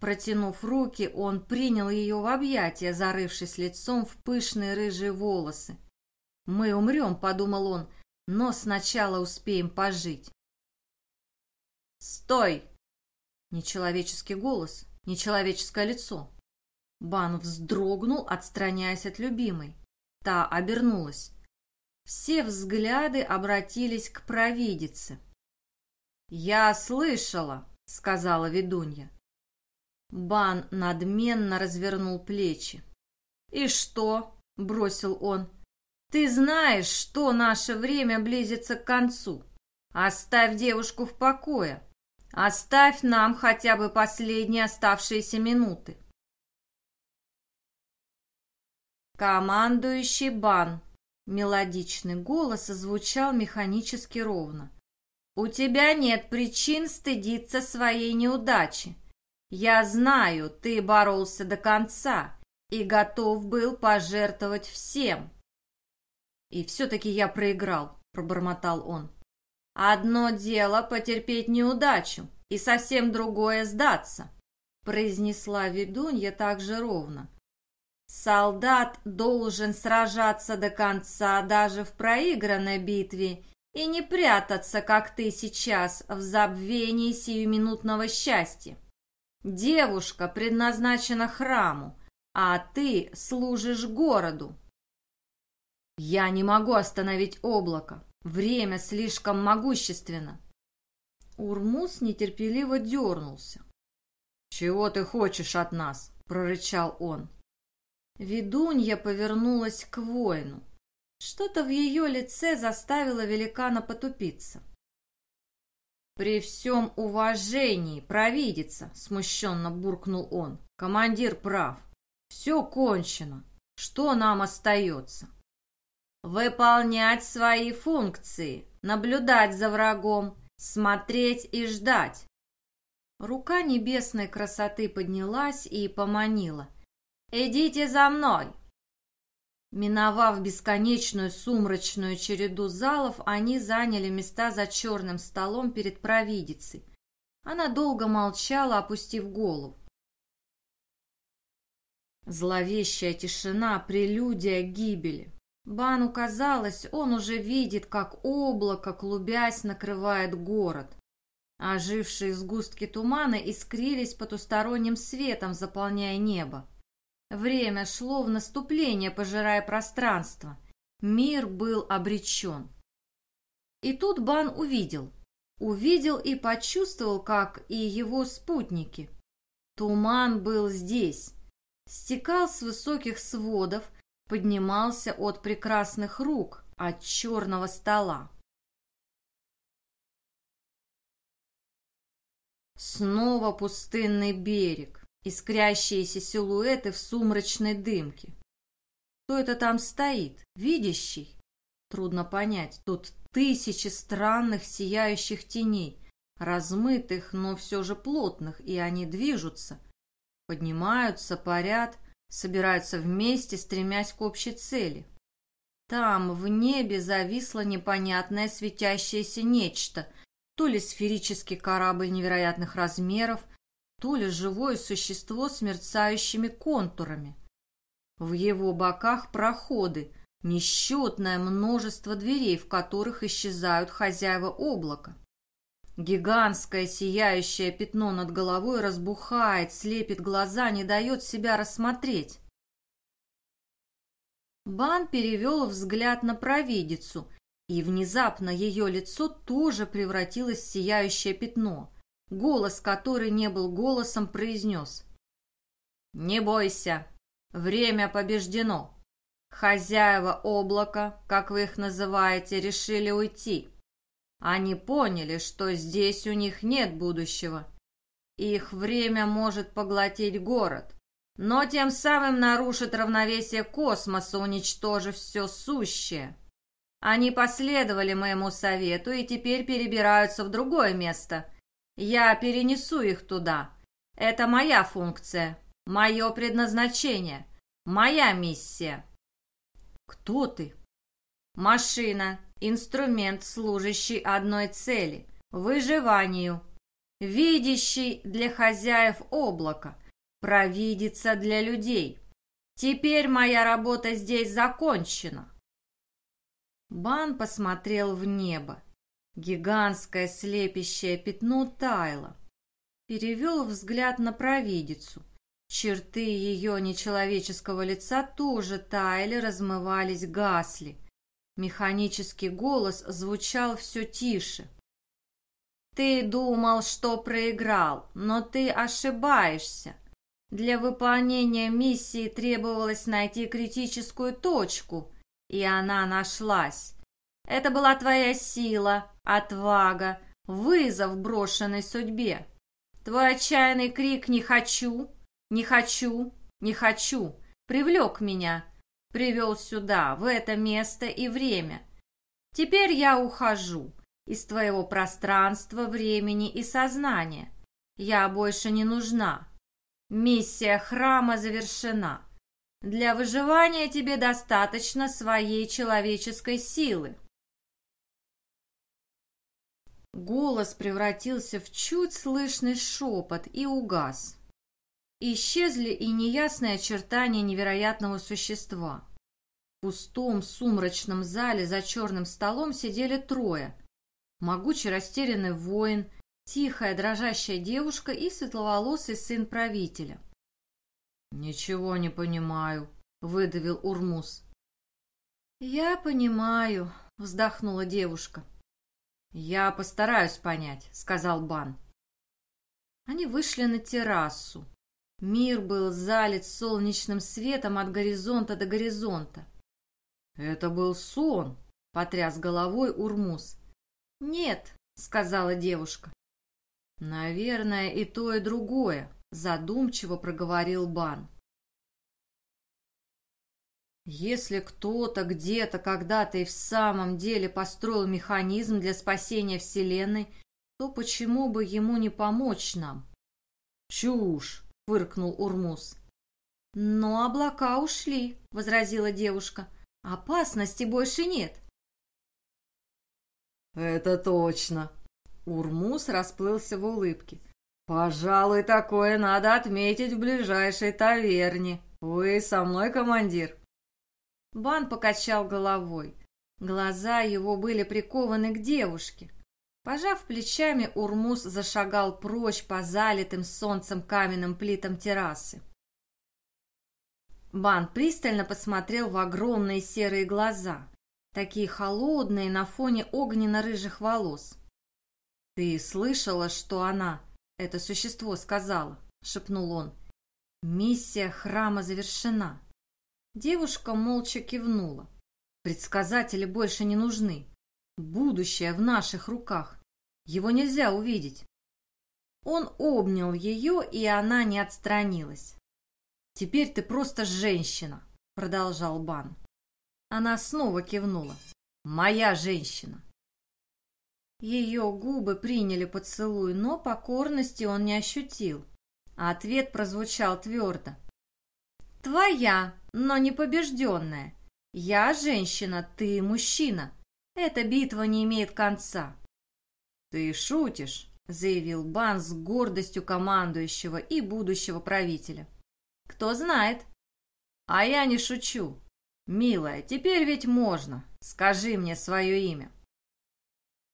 A: Протянув руки, он принял ее в объятия, зарывшись лицом в пышные рыжие волосы. «Мы умрем», — подумал он, — «но сначала успеем пожить». «Стой!» Нечеловеческий голос, нечеловеческое лицо. Бан вздрогнул, отстраняясь от любимой. Та обернулась. Все взгляды обратились к провидице. «Я слышала», — сказала ведунья. Бан надменно развернул плечи. «И что?» — бросил он. «Ты знаешь, что наше время близится к концу. Оставь девушку в покое. Оставь нам хотя бы последние оставшиеся минуты». «Командующий Бан», — мелодичный голос звучал механически ровно. «У тебя нет причин стыдиться своей неудачи. Я знаю, ты боролся до конца и готов был пожертвовать всем. И все-таки я проиграл, пробормотал он. Одно дело потерпеть неудачу, и совсем другое сдаться, произнесла ведунья так же ровно. Солдат должен сражаться до конца даже в проигранной битве и не прятаться, как ты сейчас, в забвении сиюминутного счастья. Девушка предназначена храму, а ты служишь городу. Я не могу остановить облако. Время слишком могущественно. Урмус нетерпеливо дернулся. «Чего ты хочешь от нас?» — прорычал он. Ведунья повернулась к воину. Что-то в ее лице заставило великана потупиться. «При всем уважении, провидица!» — смущенно буркнул он. «Командир прав. Все кончено. Что нам остается?» «Выполнять свои функции, наблюдать за врагом, смотреть и ждать». Рука небесной красоты поднялась и поманила. «Идите за мной!» Миновав бесконечную сумрачную череду залов, они заняли места за черным столом перед провидицей. Она долго молчала, опустив голову. Зловещая тишина, прелюдия гибели. Бану казалось, он уже видит, как облако, клубясь, накрывает город. Ожившие сгустки тумана искрились потусторонним светом, заполняя небо. Время шло в наступление, пожирая пространство. Мир был обречен. И тут Бан увидел. Увидел и почувствовал, как и его спутники. Туман был здесь. Стекал с высоких сводов, поднимался от прекрасных рук, от черного стола. Снова пустынный берег искрящиеся силуэты в сумрачной дымке. Кто это там стоит? Видящий? Трудно понять. Тут тысячи странных сияющих теней, размытых, но все же плотных, и они движутся, поднимаются, парят, собираются вместе, стремясь к общей цели. Там, в небе, зависло непонятное светящееся нечто, то ли сферический корабль невероятных размеров, то ли живое существо с мерцающими контурами. В его боках проходы, несчетное множество дверей, в которых исчезают хозяева облака. Гигантское сияющее пятно над головой разбухает, слепит глаза, не дает себя рассмотреть. Бан перевел взгляд на провидицу, и внезапно ее лицо тоже превратилось в сияющее пятно. голос который не был голосом, произнес. «Не бойся, время побеждено. Хозяева облака, как вы их называете, решили уйти. Они поняли, что здесь у них нет будущего. Их время может поглотить город, но тем самым нарушит равновесие космоса, уничтожив все сущее. Они последовали моему совету и теперь перебираются в другое место. Я перенесу их туда. Это моя функция, мое предназначение, моя миссия. Кто ты? Машина, инструмент, служащий одной цели – выживанию. Видящий для хозяев облака, провидица для людей. Теперь моя работа здесь закончена. Бан посмотрел в небо. Гигантское слепящее пятно таяло. Перевел взгляд на провидицу. Черты ее нечеловеческого лица тоже таяли, размывались, гасли. Механический голос звучал все тише. «Ты думал, что проиграл, но ты ошибаешься. Для выполнения миссии требовалось найти критическую точку, и она нашлась. Это была твоя сила, отвага, вызов брошенной судьбе. Твой отчаянный крик «не хочу», «не хочу», «не хочу» привлек меня, привел сюда, в это место и время. Теперь я ухожу из твоего пространства, времени и сознания. Я больше не нужна. Миссия храма завершена. Для выживания тебе достаточно своей человеческой силы. Голос превратился в чуть слышный шепот и угас. Исчезли и неясные очертания невероятного существа. В пустом сумрачном зале за черным столом сидели трое. Могучий растерянный воин, тихая дрожащая девушка и светловолосый сын правителя. «Ничего не понимаю», — выдавил Урмус. «Я понимаю», — вздохнула девушка. «Я постараюсь понять», — сказал Бан. Они вышли на террасу. Мир был залит солнечным светом от горизонта до горизонта. «Это был сон», — потряс головой Урмус. «Нет», — сказала девушка. «Наверное, и то, и другое», задумчиво проговорил Бан. Если кто-то где-то когда-то и в самом деле построил механизм для спасения Вселенной, то почему бы ему не помочь нам? Чушь, фыркнул Урмус. Но облака ушли, возразила девушка. Опасности больше нет. Это точно. Урмус расплылся в улыбке. «Пожалуй, такое надо отметить в ближайшей таверне. Вы со мной, командир?» Бан покачал головой. Глаза его были прикованы к девушке. Пожав плечами, Урмус зашагал прочь по залитым солнцем каменным плитам террасы. Бан пристально посмотрел в огромные серые глаза, такие холодные на фоне огненно-рыжих волос. «Ты слышала, что она это существо сказала», — шепнул он. «Миссия храма завершена». Девушка молча кивнула. «Предсказатели больше не нужны. Будущее в наших руках. Его нельзя увидеть». Он обнял ее, и она не отстранилась. «Теперь ты просто женщина», — продолжал Бан. Она снова кивнула. «Моя женщина». Ее губы приняли поцелуй, но покорности он не ощутил. А ответ прозвучал твердо. «Твоя, но не побежденная. Я женщина, ты мужчина. Эта битва не имеет конца». «Ты шутишь», — заявил Бан с гордостью командующего и будущего правителя. «Кто знает?» «А я не шучу. Милая, теперь ведь можно. Скажи мне свое имя».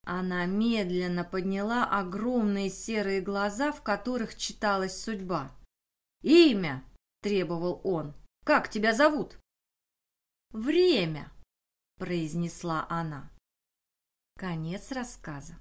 A: Она медленно подняла огромные серые глаза, в которых читалась судьба. «Имя!» – требовал он. «Как тебя зовут?» «Время!» – произнесла она. Конец рассказа.